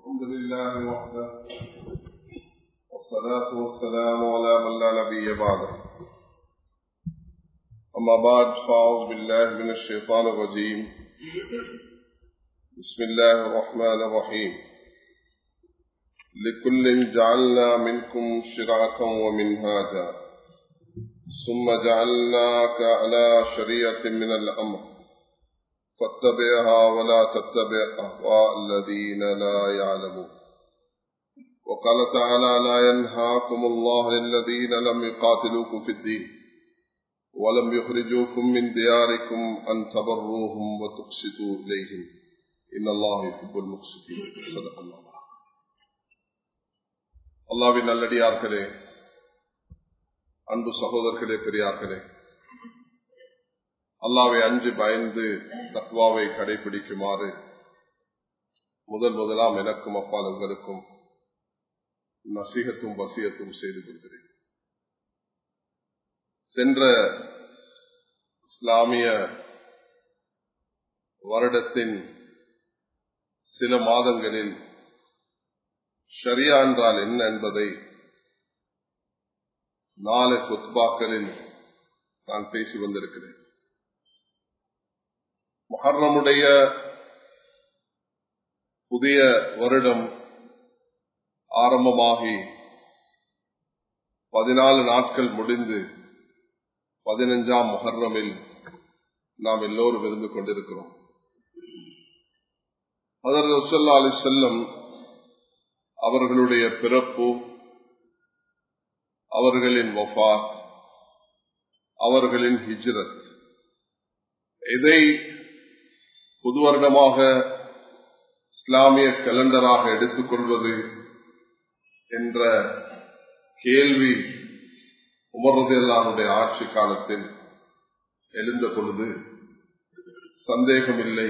الحمد لله وحده. والصلاة والسلام على من لا نبي بعده. أما بعد فأعوذ بالله من الشيطان الرجيم. بسم الله الرحمن الرحيم. لكل جعلنا منكم شرعة ومنهاجا. ثم جعلناك على شريعة من الأمر. فاتبعها ولا تتبع أهواء الذين لا يعلمون وقال تعالى لا ينهاكم الله للذين لم يقاتلوكم في الدين ولم يخرجوكم من دياركم أن تبروهم وتقسطوا إليهم إن الله يحب المقسطين صدق الله அல்லாவின் நல்லடியார்களே அன்பு சகோதரர்களே பெரியார்களே அல்லாவை அஞ்சு பயந்து தத்வாவை கடைபிடிக்குமாறு முதல் முதலாம் எனக்கும் அப்பால் உங்களுக்கும் நசீகத்தும் வசியத்தும் செய்து கொள்கிறேன். சென்ற இஸ்லாமிய வருடத்தின் சில மாதங்களில் ஷரியா என்றால் என்ன என்பதை நாலு குத்பாக்களில் நான் பேசி வந்திருக்கிறேன். மஹர்ரமுடைய புதிய வருடம் ஆரம்பமாகி பதினாலு நாட்கள் முடிந்து பதினஞ்சாம் முஹர்ரமில் நாம் எல்லோரும் இருந்து கொண்டிருக்கிறோம். அதர் ரசல்லா அலி செல்லம் அவர்களுடைய பிறப்பு அவர்களின் வஃபா அவர்களின் ஹிஜ்ரத் இதை புது வருடமாக இஸ்லாமிய கலண்டராக எடுத்துக்கொள்வது என்ற கேள்வி உமர்றதெல்லாருடைய ஆட்சி காலத்தில் எழுந்த பொழுது சந்தேகமில்லை.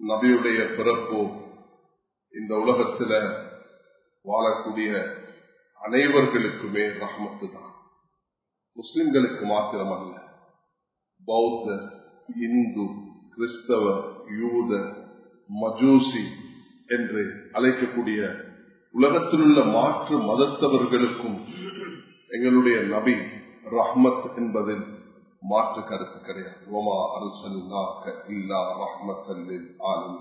நபியுடைய பிறப்பு இந்த உலகத்தில் வாழக்கூடிய அனைவர்களுக்குமே ரஹமத்து தான் முஸ்லிம்களுக்கு மாத்திரமல்ல பௌத்த இந்து கிறிஸ்தவ யூத மஜூசி என்று அழைக்கக்கூடிய உலகத்தில் உள்ள மாற்று மதத்தவர்களுக்கும் எங்களுடைய நபி ரஹ்மத் என்பதில் மாற்று கருத்து கிடையாது. ஓமா அரசல்லாக்க இல்லா ரஹ்மத் ஆளும்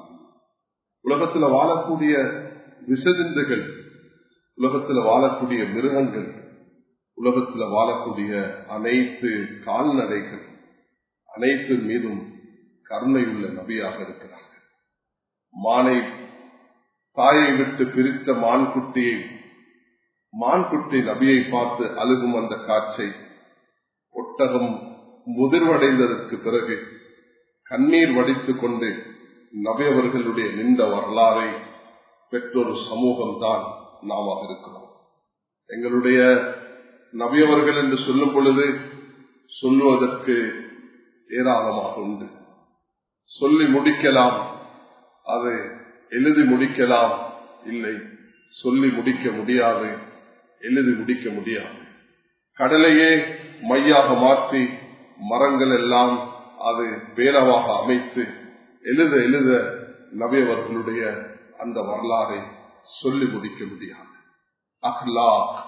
உலகத்தில் வாழக்கூடிய விசதிந்துகள் உலகத்தில் வாழக்கூடிய மிருகங்கள் உலகத்தில் வாழக்கூடிய அனைத்து கால்நடைகள் அனைத்து மீதும் கருணையுள்ள நபியாக இருக்கிறார்கள் மானை தாயை விட்டு பிரித்த மான்குட்டியை மான்குட்டி நபியை பார்த்து அழுகும் அந்த காட்சை ஒட்டகம் முதிர்வடைந்ததற்கு பிறகு கண்ணீர் வடித்துக் கொண்டு நபி அவர்களுடைய நின்ற வரலாறை பெற்றொரு சமூகம் தான் நாம இருக்கிறோம். எங்களுடைய நபியவர்கள் என்று சொல்லும் பொழுது சொல்லுவதற்கு ஏராளமாக உண்டு. சொல்லி முடிக்கலாம். அது எழுதி முடிக்கலாம். இல்லை சொல்லி முடிக்க முடியாது. எழுதி முடிக்க முடியாது. கடலையே மையாக மாற்றி மரங்கள் எல்லாம் அது பேரவாக அமைத்து எழுத எழுத நபியவர்களுடைய அந்த வரலாறை சொல்லி முடிக்க முடியாது. அஹ்லா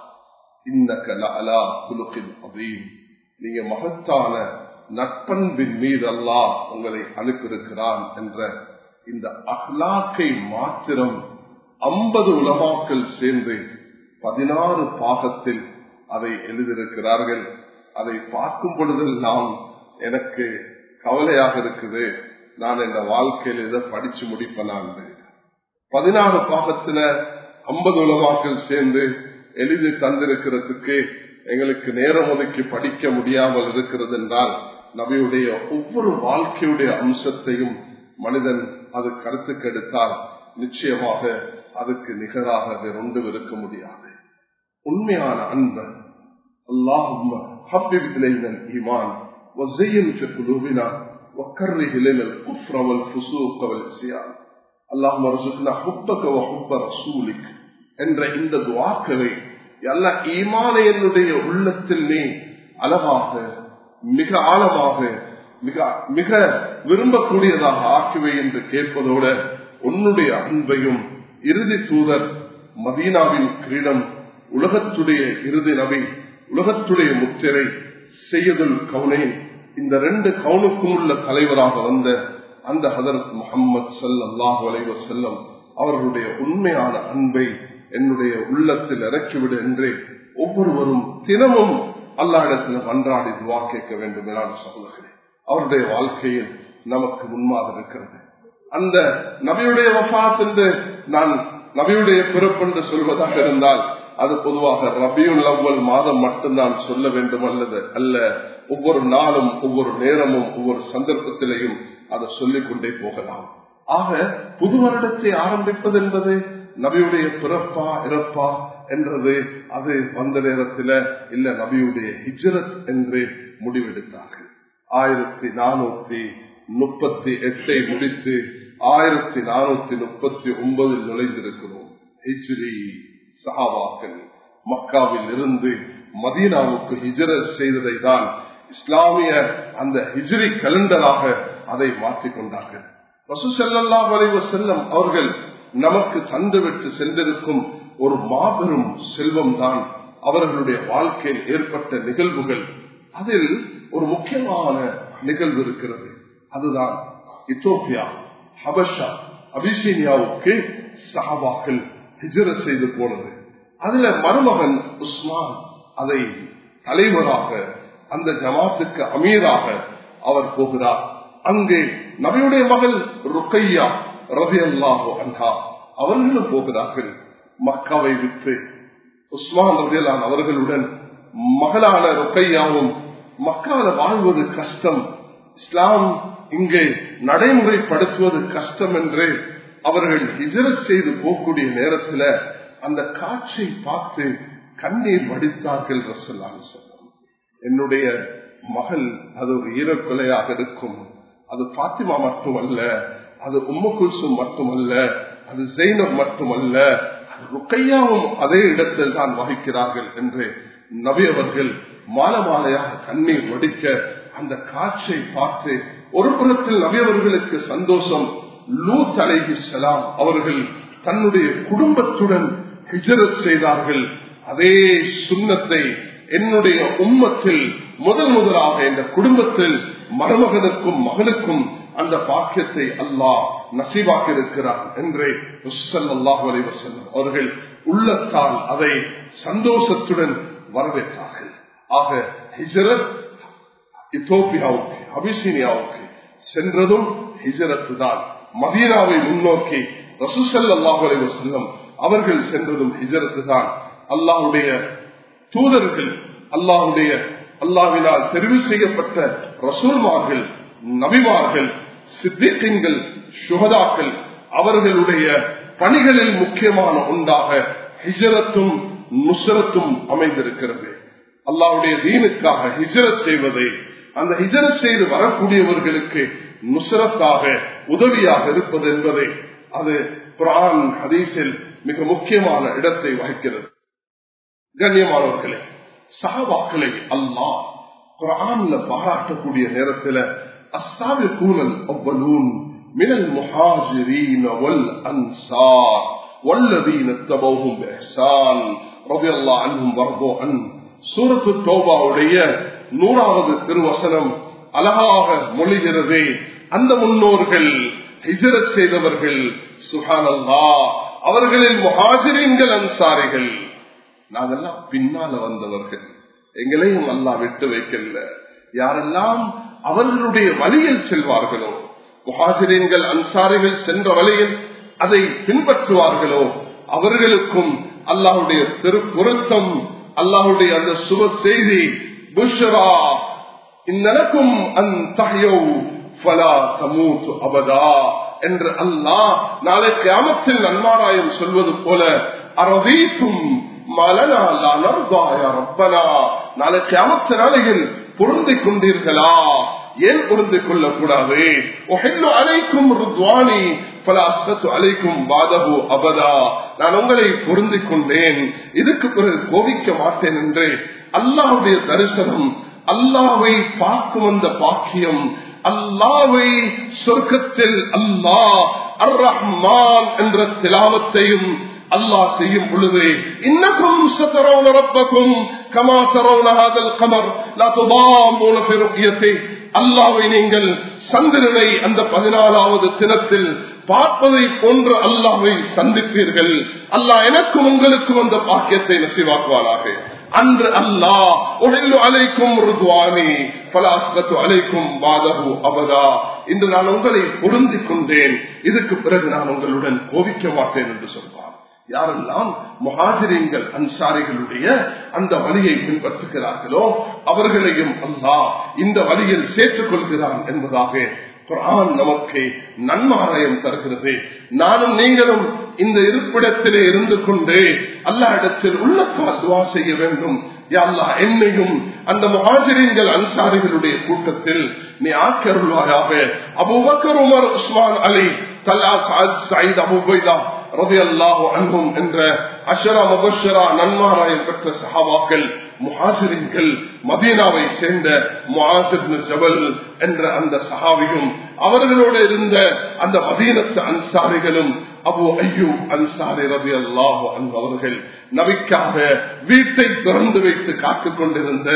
நீங்க மகத்தான நட்பண்பின் மீது அல்லாஹ் உங்களை அனுப்பியிருக்கிறான் என்ற இந்த அஹ்லாக்கை மாத்திரம் ஐம்பது உலமாக்கள் சேர்ந்து பதினாறு பாகத்தில் அதை எழுதியிருக்கிறார்கள். அதை பார்க்கும் பொழுதெல்லாம் எனக்கு கவலையாக இருக்குது. நான் இந்த வாழ்க்கையில் இதை படிச்சு முடிப்பேன் பதினாறு பாகத்துல ஐம்பது உலமாக்கள் சேர்ந்து எழுதி தந்திருக்கிறதுக்கு எங்களுக்கு நேரம் ஒதுக்கி படிக்க முடியாமல் இருக்கிறது என்றால் நபியுடைய ஒவ்வொரு வாழ்க்கையுடைய அம்சத்தையும் மனிதன் அது கருத்துக்கு எடுத்தால் நிச்சயமாக அதுக்கு நிகராக வேறொன்றும் இருக்க முடியாது உண்மையான அன்பன் اللهم حبب إلينا الإيمان وزين في قلوبنا وكره إلينا الكفر والفسوق والعصيان اللهم ارزقنا حبك وحب رسولك என்ற இந்த துவாக்களை எல்லா ஈமான என்னுடைய உள்ளத்தில் நீ அழகாக மிக ஆழமாக மிக மிக விரும்பக்கூடியதாக ஆக்குவை என்று கேட்பதோட உன்னுடைய அன்பையும் இறுதி சூதர் மதீனாவின் கிரீடம் உலகத்துடைய இறுதி நபை உலகத்துடைய முச்சரை செய்யதுல் கவுனை இந்த ரெண்டு கவுனுக்கும் உள்ள தலைவராக வந்த அந்த ஹதரத் முகமது சல்லாஹ் அலைவ செல்லம் அவர்களுடைய உண்மையான அன்பை என்னுடைய உள்ளத்தில் இறக்கிவிடு என்றே ஒவ்வொருவரும் தினமும் அல்லாஹிடத்தில் அன்றாடி துவா கேட்க வேண்டும் என சொல்லுகிறேன் அவருடைய வாழ்க்கையில் நமக்கு முன்மாக இருக்கிறது. அந்த நபியுடைய வஃத் என்று நான் நபியுடைய பிறப்பு என்று சொல்வதாக இருந்தால் அது பொதுவாக ரபியுல் அவ்வல் மாதம் மட்டும்தான் சொல்ல வேண்டும் அல்லது அல்ல. ஒவ்வொரு நாளும் ஒவ்வொரு நேரமும் ஒவ்வொரு சந்தர்ப்பத்திலையும் அதை சொல்லிக் கொண்டே போகலாம். ஆக புது வருடத்தை ஆரம்பிப்பது என்பது நபியுடைய பிறப்பா இறப்பா என்றது. அது வந்த நேரத்தில் இல்ல நபியுடைய ஹிஜ்ரத் என்று முடிவெடுத்தார்கள். ஆயிரத்தி நானூத்தி முப்பத்தி எட்டை முடித்து ஆயிரத்தி நானூத்தி முப்பத்தி ஒன்பதில் நுழைந்திருக்கிறோம். ஹிஜ்ரி சஹாபாக்கள் மக்காவில் இருந்து மதீனாவுக்கு ஹிஜரத் செய்ததை தான் இஸ்லாமிய அந்த ஹிஜ்ரி கலண்டராக அதை மாற்றிக் கொண்டார்கள் செல்லல்லா வலைவ செல்லம் அவர்கள் நமக்கு தந்துவிட்டு சென்றிருக்கும் ஒரு மாபெரும் செல்வம் தான் அவர்களுடைய வாழ்க்கையில் ஏற்பட்ட நிகழ்வுகள். அதில் ஒரு முக்கியமான நிகழ்வு இருக்கிறது. அதுதான் இத்தோப்பியா ஹபஷா அபிசீனியாவுக்கு சஹாபாக்கள் ஹிஜர செய்து போனது. அதுல மருமகன் உஸ்மான் அதை தலைவராக அந்த ஜமாத்துக்கு அமீராக அவர் போகிறார். அங்கே நபியுடைய மகள் ருக்கையா ரவி அல்லாஹோ அன்ஹா அவர்களும் போகிறார்கள். மக்காவை விட்டு உஸ்மான் ரவியலான் அவர்களுடன் மகளான ரொக்கையாவும் மக்கால வாழ்வது கஷ்டம் இஸ்லாம் இங்கே நடைமுறைப்படுத்துவது கஷ்டம் என்று அவர்கள் ஹிஜரத் செய்து போகக்கூடிய நேரத்தில் அந்த காட்சியை பார்த்து கண்ணீர் வடித்தார்கள் ரசல்லான் என்னுடைய மகள் அது ஒரு ஈரக்கொலையாக இருக்கும். அது பாத்திமா மட்டுமல்ல அது உம்மகுல்சும் மட்டுமல்ல அது ஜெயினம் மட்டுமல்ல ருக்கையாவும் அதே இடத்தில் தான் வகிக்கிறார்கள் என்று நபி அவர்கள் மாலை மாலையாக கண்ணீர் வடிக்க அந்த காட்சியை பார்த்து ஒரு புறத்தில் நபியவர்களுக்கு சந்தோஷம். லூத் தலைகி செலாம் அவர்கள் தன்னுடைய குடும்பத்துடன் ஹிஜரத் செய்தார்கள். அதே சுண்ணத்தை என்னுடைய உம்மத்தில் முதல் முதலாக இந்த குடும்பத்தில் மருமகனுக்கும் மகனுக்கும் அந்த பாக்கியத்தை அல்லாஹ் நசீவாக்க இருக்கிறான் என்றே அல்லாஹ் அவர்கள் உள்ளத்தால் அதை சந்தோஷத்துடன் வரவேற்றார்கள். ஆக ஹிஜரத் இத்தோப்பியாவுக்கு அபிசீனியாவுக்கு சென்றதும் ஹிஜரத்து தான். மதீனாவை முன்னோக்கி ரசூசல் அல்லாஹ் வசல்லம் அவர்கள் சென்றதும் ஹிஜரத்து தான். அல்லாஹுடைய தூதர்கள் அல்லாஹுடைய அல்லாவினால் தெரிவு செய்யப்பட்ட ரசூல்மார்கள் நபிமார்கள் சித்திகங்கள் சுகதாக்கள் அவர்களுடைய பணிகளில் முக்கியமான ஒன்றாக ஹிஜரத்தும் நுசரத்தும் அமைந்திருக்கிறது. அல்லாவுடைய தீனுக்காக ஹிஜரத் செய்வதை அந்த ஹிஜரத் செய்து வரக்கூடியவர்களுக்கு நுசரத்தாக உதவியாக இருப்பது என்பதை அது குரான் ஹதீஸில் மிக முக்கியமான இடத்தை வகிக்கிறது. கண்ணியமானவர்களே சகவாக்களை அல்லாஹ் குரான்ல பாராட்டக்கூடிய நேரத்தில் அஸ்ஸாபி கூனல் அவ்வலூன் மினல் முஹாஜிரீன் வல் அன்சார் والذين اتبعوهم بإحسان رضي الله عنهم ورضوا عنه சூரத்து தோபாவுடைய நூறாவது திருவசனம் அழகாக மொழிகிறதே அந்த முன்னோர்கள் ஹிஜரத் செய்தவர்கள் சுஹானல்லா அவர்களில் முஹாஜிரீன்கள் அன்சாரிகள் நாங்கெல்லாம் பின்னால வந்தவர்கள் எங்களையும் அல்லா விட்டு வைக்கல யாரெல்லாம் அவர்களுடைய வழியில் செல்வார்களோ? முஹாஜிரீன்கள் அன்சாரிகள் சென்ற வழியில் அதை பின்பற்றுவார்களோ? அவர்களுக்கும் அல்லாஹுடைய திருப்பொருத்தம் அல்லாஹுடைய அந்த சுப செய்தி புஷரா இந்நலக்கும் அபதா என்று அல்லாஹ் நாளை கிராமத்தில் நன்மாராயம் சொல்வது போல அரவீத்தும் நாளை கிராமத்து நாளையில் பொருந்திக் கொண்டீர்களா? ஏன் பொருந்திக் கொள்ளக்கூடாது? அழைக்கும் ருத்வானி பல அஸ்தத்து அழைக்கும் பாதகு அபதா. நான் உங்களை பொருந்திக் கொண்டேன். இதுக்கு பிறகு கோபிக்க மாட்டேன் என்று அல்லாஹுடைய தரிசனம் அல்லாவை பார்க்கும் அந்த பாக்கியம் அல்லாவை சொர்க்கத்தில் அல்லாஹ் அர் ரஹ்மான் என்ற திலாவத்தையும் அல்லாஹ் செய்யும் பொழுது இன்னக்கும் சதரவுன ரப்பக்கும் கமா தரவுன ஹாதல் கமர் லா துதாமூன ஃபி அல்லாவை நீங்கள் சந்திரனை அந்த பதினாலாவது தினத்தில் பார்ப்பதை போன்ற அல்லாவை சந்திப்பீர்கள். அல்லாஹ் எனக்கும் உங்களுக்கும் அந்த பாக்கியத்தை நசிவாக்குவாராக அன்று அல்லாஹ் உடல் அலைக்கும் ருத்வானி பலாஸ்கத்து அலைக்கும் பாதகு அபதா. இன்று நான் உங்களை பொருந்திக் கொண்டேன். இதுக்கு பிறகு நான் உங்களுடன் கோபிக்க மாட்டேன் என்று சொல்வார். யாரெல்லாம் முஹாஜிரிங்கள் அன்சாரிகளுடைய அந்த வழியை பின்பற்றுகிறார்களோ அவர்களையும் அல்லாஹ் இந்த வழியில் சேர்த்துக் கொள்கிறான் என்பதாக குரான் நமக்கு நன்மாராயம் தருகிறது. நானும் நீங்களும் இந்த இருப்பிடத்திலே இருந்து கொண்டு அல்லா இடத்தில் உள்ளத்தால் துவா செய்ய வேண்டும். அல்லா என்னையும் அந்த முஹாஜிரிங்கள் அன்சாரிகளுடைய கூட்டத்தில் நீ ஆக்கருள்வாயாக. Abu Bakr Umar Usman Ali Talha Said Abu Ubaidah அன்பும் என்ற அஷரா முபஷரா நன்மாராயம் பெற்ற சஹாபாக்கள் முஹாசிரின்கள் மதீனாவை சேர்ந்த முஹாசிர் ஜபல் என்ற அந்த சஹாவியும் அவர்களோடு இருந்த அந்த மதீனத்து அன்சாரிகளும் அபு ஐயூ அன்சாரி ரவி அல்லாஹு அவர்கள் நபிக்காக வீட்டை திறந்து வைத்து காத்துக் கொண்டிருந்த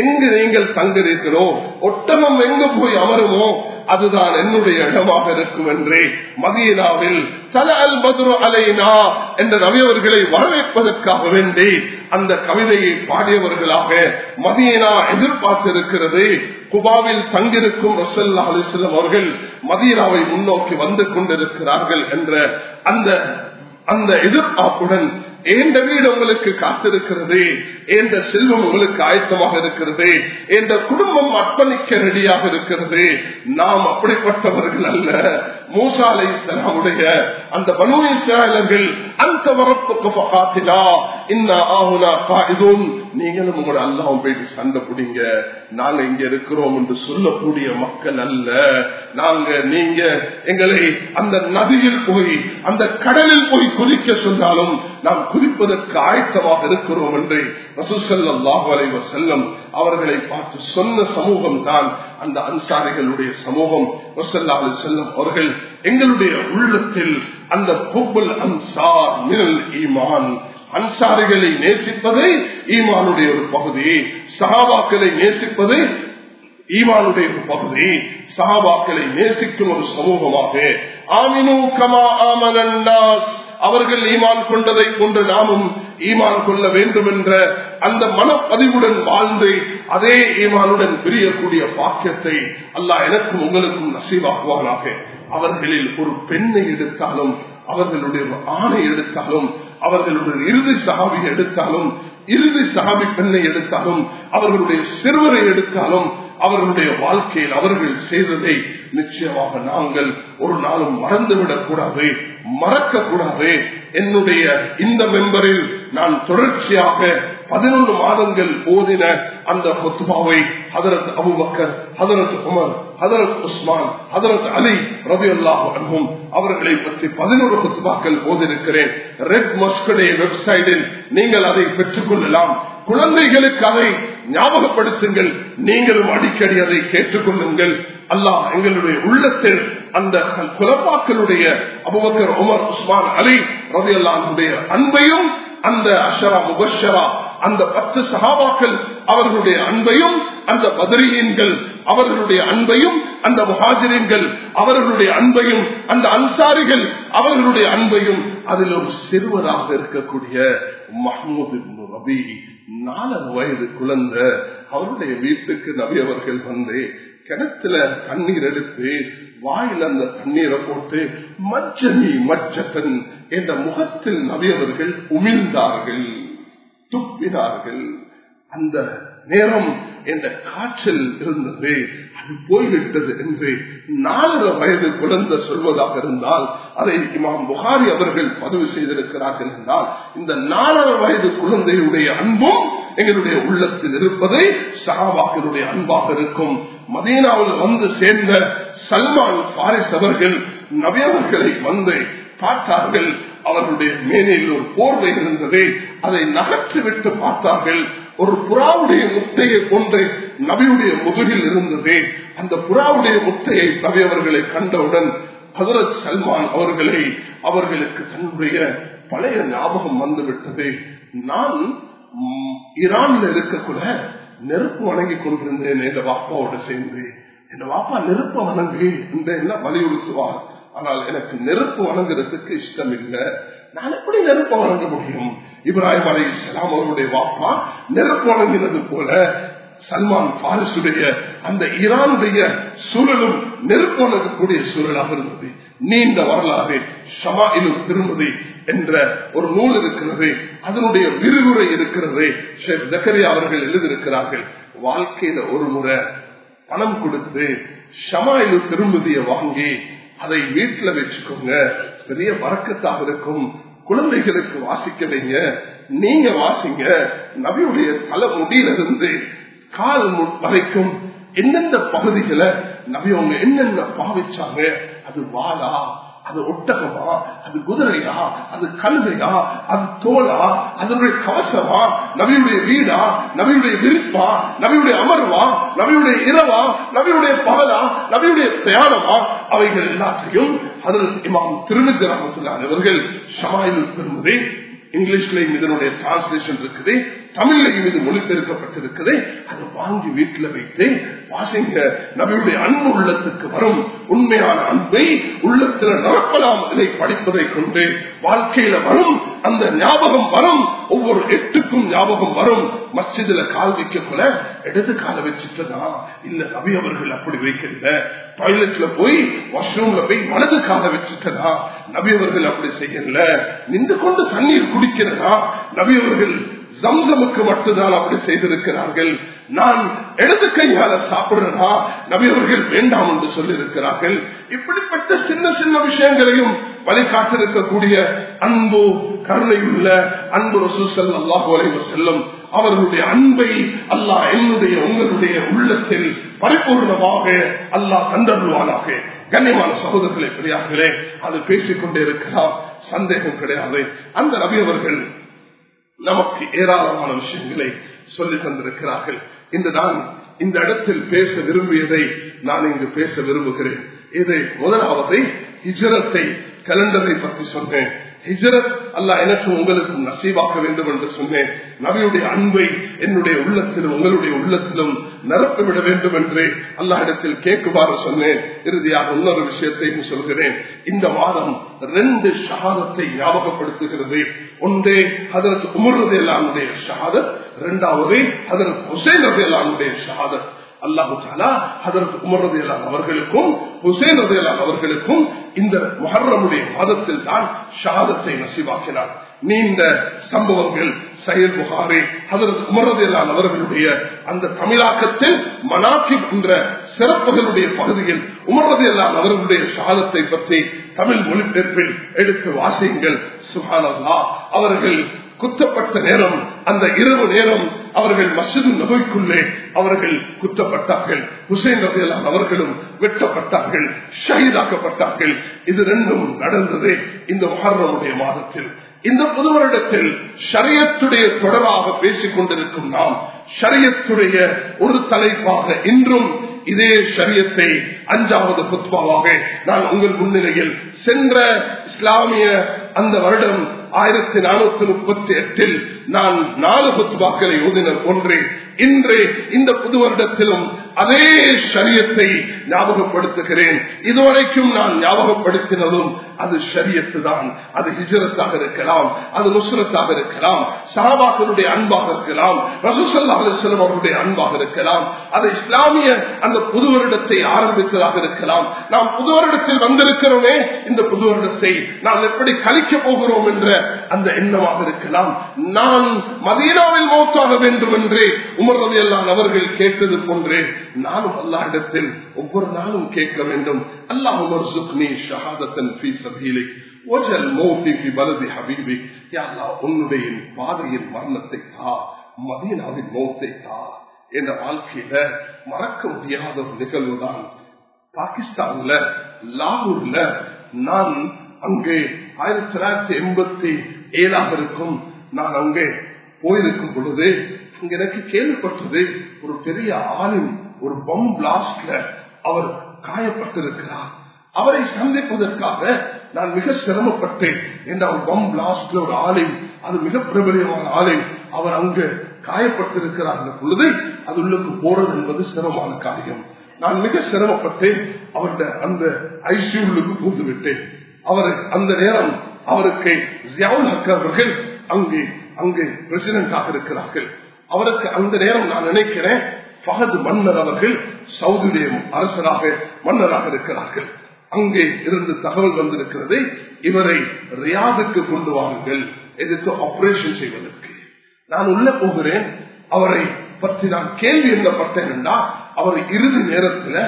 எங்கு நீங்கள் தங்குறீர்களோ ஒட்டகம் எங்கு போய் அமருமோ? அதுதான் என்னுடைய இடமாக இருக்கும் என்றே மதீனாவில் தல அல் மதுரு அலைனா என்ற நவியவர்களை வரவேற்பதற்காக வேண்டி அந்த கவிதையை பாடியவர்களாக மதீனா எதிர்பார்த்திருக்கிறது. குபாவில் தங்கிருக்கும் ரசல்லா அலிஸ்லம் அவர்கள் மதீனாவை முன்னோக்கி வந்து கொண்டிருக்கிறார்கள் என்ற அந்த அந்த எதிர்பார்ப்புடன் எந்த வீடு உங்களுக்கு காத்திருக்கிறது? எந்த செல்வம் உங்களுக்கு ஆயத்தமாக இருக்கிறது? எந்த குடும்பம் அர்ப்பணிக்க ரெடியாக இருக்கிறது? நாம் அப்படிப்பட்டவர்கள் அல்ல. மூசாலை சலாமுடைய அந்த பனு இஸ்ராயலர்கள் அந்த வரப்புக்கு காத்திலா நீங்களும் உங்களோட அல்லாவும் போயிட்டு சண்டை பிடிங்க. நாங்க இங்க இருக்கிறோம் என்று சொல்லக்கூடிய மக்கள் அல்ல. நாங்க நீங்க எங்களை அந்த நதியில் போய் அந்த கடலில் போய் குதிக்க சொன்னாலும் நாம் குதிப்பதற்கு ஆயத்தமாக இருக்கிறோம் என்று ரசூசல்லாஹு அலைவ செல்லம் அவர்களை பார்த்து சொன்ன சமூகம் தான் அந்த அன்சாரிகளுடைய சமூகம். ரசல்லா செல்லும் செல்லம் அவர்கள் எங்களுடைய உள்ளத்தில் அந்த பொಬ್ಬல் அன்சார் மினல் ஈமான் அன்சாரிகளை நேசிப்பது ஈமானுடைய ஒரு பகுதி. சகாபாக்களை நேசிப்பது ஈமானுடைய ஒரு பகுதி. சகாபாக்களை நேசிக்கும் ஒரு சமூகமாக. ஆமினு கமா ஆமனன்னாஸ் அவர்கள் ஈமான் கொண்டதை கொண்டு நாமும் ஈமான் கொள்ள வேண்டும் என்ற அந்த மனப்பதிவுடன் வாழ்ந்து அதே ஈமானுடன் பிரியக்கூடிய பாக்கியத்தை அல்லாஹ் எனக்கும் உங்களுக்கும் நசீவாக்குவானாக அவர்களில் ஒரு பெண்ணை எடுத்தாலும் அவர்களுடைய ஆணை எடுத்தாலும் அவர்களுடைய இறுதி சகாபி எடுத்தாலும் இறுதி சகாபி பெண்ணை எடுத்தாலும் அவர்களுடைய சிறுவரை எடுத்தாலும் அவர்களுடைய வாழ்க்கையில் அவர்கள் செய்ததை நிச்சயமாக நாங்கள் ஒரு நாளும் மறந்துவிடக் கூடாது மறக்க கூடாது. என்னுடைய இந்த மெம்பரில் நான் தொடர்ச்சியாக பதினொன்று மாதங்கள் ஓதின அந்த கொத்துமாவை ஹதரத் அபுபக்கர் ஹதரத் உமர் ஹதரத் உஸ்மான் ஹதரத் அலி ரவி அல்லாஹ் அன்பும் அவர்களை பற்றி பதினோரு கொத்துமாக்கள் ஓதிருக்கிறேன் ரெட் மஸ்கடைய வெப்சைட்டில் நீங்கள் அதை பெற்றுக் கொள்ளலாம் குழந்தைகளுக்கு அதை ஞாபகப்படுத்துங்கள். நீங்களும் அடிக்கடி அதை கேட்டுக்கொள்ளுங்கள். அல்லாஹ் எங்களுடைய உள்ளத்தில் அந்த குலப்பாக்களுடைய Abu Bakr Umar Uthman Ali Ravi அல்லாஹுடைய அன்பையும் அந்த அஷரா முபஷரா அந்த பத்து சகாபாக்கள் அவர்களுடைய அன்பையும் அந்த பதரியன்கள் அவர்களுடைய அன்பையும் அந்த முஹாஜிரியன்கள் அவர்களுடைய அன்பையும் அந்த அன்சாரிகள் அவர்களுடைய அன்பையும் அதில் ஒரு சிறுவராக இருக்கக்கூடிய மஹமூது ரபி நாலு வயது குழந்தை அவருடைய வீட்டுக்கு நபி அவர்கள் வந்து கிணத்துல தண்ணீர் எடுத்து வாயில் அந்த தண்ணீரை போட்டு மச்சனி மச்சத்தன் என்ற முகத்தில் நபியவர்கள் உமிழ்ந்தார்கள். துப்பினார்கள். அந்த நேரம் என்ற காய்ச்சல் இருந்தது. அது போய்விட்டது என்று நாலரை வயது குழந்தை சொல்வதாக இருந்தால் அதை இமாம் புகாரி அவர்கள் பதிவு செய்திருக்கிறார்கள் என்றால் இந்த நாலரை வயது குழந்தையுடைய அன்பும் எங்களுடைய உள்ளத்தில் இருப்பதை சகாபாக்களுடைய அன்பாக இருக்கும். மதீனாவில் வந்து சேர்ந்த சல்மான் பாரிஸ் அவர்கள் நவியவர்களை வந்து பார்த்தார்கள். அவர்களுடைய மேனையில் ஒரு போர்வை இருந்தது. அதை நகர்த்திவிட்டு பார்த்தார்கள். ஒரு புறாவுடைய முத்தையை கொண்டு நபியுடைய முதுகில் இருந்தது. அந்த புறாவுடைய முத்தையை நபி அவர்களை கண்டவுடன் ஹசரத் சல்மான் அவர்களை அவர்களுக்கு தன்னுடைய பழைய ஞாபகம் வந்துவிட்டது. நான் ம், ஈரான்ல இருக்கக்கூட நெருப்பு வணங்கி கொண்டிருந்தேன். எங்க பாப்பாவோட சேர்ந்து. என் பாப்பா நெருப்பு வணங்கு. இந்த என்ன வலியுறுத்துவார்? ஆனால் எனக்கு நெருப்பு வணங்குறதுக்கு இஷ்டம் இல்லை நான் எப்படி நெருப்பு வணங்க முடியும்? இப்ராஹிம் அலி இஸ்லாம் அவருடைய வாப்பா நெருப்பு வணங்கினது போல சல்மான் பாரிசுடைய அந்த ஈரானுடைய சூழலும் நெருப்பு வணங்கக்கூடிய சூழலாக இருந்தது. நீண்ட வரலாறு ஷமாயிலு திருமதி என்ற ஒரு நூல் இருக்கிறது. அதனுடைய விரிவுரை இருக்கிறது. ஷேக் ஜக்கரியா அவர்கள் எழுதியிருக்கிறார்கள். வாழ்க்கையில ஒரு முறை பணம் கொடுத்து ஷமாயிலு திருமதியை வாங்கி அதை வீட்டுல வச்சுக்கோங்க. பெரிய வரக்கத்தாக இருக்கும். குழந்தைகளுக்கு வாசிக்க வைங்க. நீங்க வாசிங்க. நபியுடைய தலை முடியிலிருந்து கால் மு- வரைக்கும் எந்தெந்த பகுதிகளை நபி அவங்க என்னென்ன பாவிச்சாங்க அது வாளா அது ஒட்டகமா? அது குதிரையா? அது கழுதையா? அது தோலா அதனுடைய கவசமா? நபியுடைய வீடா? நபியுடைய விரிப்பா? நபியுடைய அமர்வா? நபியுடைய இரவா? நபியுடைய பகலா? நபியுடைய பிரயாணமா? அவைகள் எல்லாத்தையும் அதில் இமாம் திருமிசி ராமத்துல்லான் அவர்கள் ஷமாயில் திருமதி இங்கிலீஷ்லையும் இதனுடைய டிரான்ஸ்லேஷன் இருக்குது. தமிழ்லையும் இது மொழிபெயர்க்கப்பட்டிருக்குது அதை வாங்கி வீட்டுல வைத்து வாசிங்க நபியுடைய அன்பு உள்ளத்துக்கு வரும் உண்மையான அன்பை உள்ளத்துல நிரப்பலாம் இதை படிப்பதை கொண்டு வாழ்க்கையில வரும் அந்த ஞாபகம் வரும் ஒவ்வொரு எட்டுக்கும் ஞாபகம் வரும். மஸ்ஜிதுல கால் வைக்க போல இடது கால வச்சுட்டதா? இல்ல நபி அவர்கள் அப்படி வைக்கல டாய்லெட்ல போய் வாஷ்ரூம்ல போய் வலது காலை வச்சுட்டதா? நபி அவர்கள் அப்படி செய்யல. நின்று கொண்டு தண்ணீர் குடிக்கிறதா? நபி அவர்கள் ஜம்சமுக்கு மட்டும்தான் அப்படி செய்திருக்கிறார்கள். நான் இடது கையால சாப்பிடுறதா நபியவர்கள் வேண்டாம் என்று சொல்லியிருக்கிறார்கள். இப்படிப்பட்ட சின்ன சின்ன விஷயங்களையும் வழிகாட்டிருக்கக்கூடிய அன்பு கருணையுள்ள அன்பு ரசூசல் அல்லாஹு அலைவ செல்லும் அவர்களுடைய அன்பை அல்லாஹ் என்னுடைய உங்களுடைய உள்ளத்தில் பரிபூர்ணமாக அல்லாஹ் தந்தருவானாக கண்ணியமான சகோதரர்களை பெரியார்களே அது பேசிக்கொண்டே இருக்கிறார் சந்தேகம் கிடையாது. அந்த நபி அவர்கள் நமக்கு ஏராளமான விஷயங்களை சொல்லி தந்திருக்கிறார்கள். இந்த நான் இந்த இடத்தில் பேச விரும்பியதை நான் இங்கு பேச விரும்புகிறேன். இதை முதலாவது ஹிஜரத்தை கலண்டரை பற்றி சொன்னேன். ஹிஜரத் அல்ல எனக்கு உங்களுக்கும் நசீவாக்க வேண்டும் என்று சொன்னேன். நபியுடைய அன்பை என்னுடைய உள்ளத்திலும் உங்களுடைய உள்ளத்திலும் நிரப்பிவிட வேண்டும் என்று அல்லா இடத்தில் கேட்குமாறு சொன்னேன். இறுதியாக இன்னொரு விஷயத்தையும் சொல்கிறேன். இந்த வாரம் ரெண்டு ஷஹாதத்தை ஞாபகப்படுத்துகிறது. ஒன்றே அதற்கு உமர்றது எல்லாருடைய ஷஹாதத் இரண்டாவது அதற்கு ஹுசைன் ரதி ஷஹாதத். அல்லாஹு தாலா அதற்கு உமர்றது அவர்களுக்கும் ஹுசேன் ரதையலாம் அவர்களுக்கும் இந்த மொஹர்ரமுடைய மாதத்தில் தான் ஷாதத்தை நசிவாக்கினார். நீண்ட சம்பவங்கள் சையத் புகாரி அதற்கு உமரது எல்லாம் அவர்களுடைய அந்த தமிழாக்கத்தில் மனாக்கிப் என்ற சிறப்புகளுடைய பகுதியில் உமரது எல்லாம் அவர்களுடைய சாதத்தை பற்றி தமிழ் மொழிபெயர்ப்பில் எடுத்து வாசியுங்கள். சுகானல்லா அவர்கள் குத்தப்பட்ட நேரம் அந்த இரவு நேரம் அவர்கள் மசிது நபைக்குள்ளே அவர்கள் குத்தப்பட்டார்கள். ஹுசைன் ரதையெல்லாம் அவர்களும் வெட்டப்பட்டார்கள் ஷஹீதாக்கப்பட்டார்கள். இது ரெண்டும் நடந்தது இந்த மஹர்ரமுடைய மாதத்தில். இந்த புது வருடத்தில் ஷரியத்துடைய தொடராக பேசிக் கொண்டிருக்கும் நாம் ஷரியத்துடைய ஒரு தலைப்பாக இன்றும் இதே சரியத்தை அஞ்சாவது குத்பாவாக நான் உங்கள் முன்னிலையில் சென்ற இஸ்லாமிய அந்த வருடம் ஆயிரத்தி நானூத்தி முப்பத்தி எட்டில் நான் நாலு குத்துபாக்களை ஓதினர். ஒன்று இன்று இந்த புது வருடத்திலும் அதே சரியத்தை ஞாபகப்படுத்துகிறேன். இதுவரைக்கும் நான் ஞாபகப்படுத்தினதும் அது சரியத்து தான் அது ஹிஜரத்தாக இருக்கலாம் அது நுசரத்தாக இருக்கலாம் சஹாபாக்களுடைய அன்பாக இருக்கலாம் ரசூசல்லாஹலிஸ்லம் அவருடைய அன்பாக இருக்கலாம் அது இஸ்லாமிய அந்த புது வருடத்தை ஆரம்பித்ததாக இருக்கலாம். நாம் புது வருடத்தில் வந்திருக்கிறோமே இந்த புது வருடத்தை நாம் எப்படி கழிக்க போகிறோம் என்ற அந்த எண்ணமாக இருக்கலாம். நான் மதீனாவில் மௌத்தாக வேண்டும் என்று உமர் ரவியல்லான் அவர்கள் கேட்டது போன்றே நானும் அல்லா இடத்தில் ஒவ்வொரு நாளும் கேட்க வேண்டும். அல்லாஹ் உமர் சுக்னி ஷஹாதத்தன் ஃபி சபீலை. ஓஜல் மௌஃபி ஹபீபி. யாரா உன்னுடைய பாதையின் மரணத்தை தா மதீனாவின் மௌத்தை தா என்ற வாழ்க்கையில மறக்க முடியாத ஒரு நிகழ்வு தான். பாகிஸ்தான்ல லாகூர்ல நான் அங்கே ஆயிரத்தி தொள்ளாயிரத்தி எண்பத்தி ஏழாக இருக்கும் நான் அங்கே போயிருக்கும் பொழுது எனக்கு கேள்விப்பட்டது ஒரு பெரிய ஆளின் ஒரு பம் பிளாஸ்ட்ல அவர் காயப்பட்டிருக்கிறார். அவரை சந்திப்பதற்காக நான் மிக சிரமப்பட்டேன் என்ற ஒரு பம் பிளாஸ்ட்ல ஒரு ஆலை அது மிக பிரபலியமான ஆலை அவர் அங்கு காயப்பட்டிருக்கிறார் என்ற பொழுது அது உள்ளுக்கு போறது என்பது சிரமமான காரியம். நான் மிக சிரமப்பட்டேன் அவருடைய அந்த ஐசியூலுக்கு புகுந்து விட்டேன். அவர் அந்த நேரம் அவருக்கு ஜியாவுல் ஹக் அவர்கள் அங்கே அங்கே பிரசிடண்டாக இருக்கிறார்கள். அவருக்கு அந்த நேரம் நான் நினைக்கிறேன். பகது மன்னர் அவர்கள் சவுதியுடைய அரசராக மன்னராக இருக்கிறார்கள். அங்கே இருந்து தகவல் வந்திருக்கிறது இவரை ரியாதுக்கு கொண்டு வாருங்கள் எதுக்கு ஆபரேஷன் செய்வதற்கு. நான் உள்ள போகிறேன். அவரை பற்றி நான் கேள்வி எண்ணப்பட்டேன் என்றால் அவர் இறுதி நேரத்தில்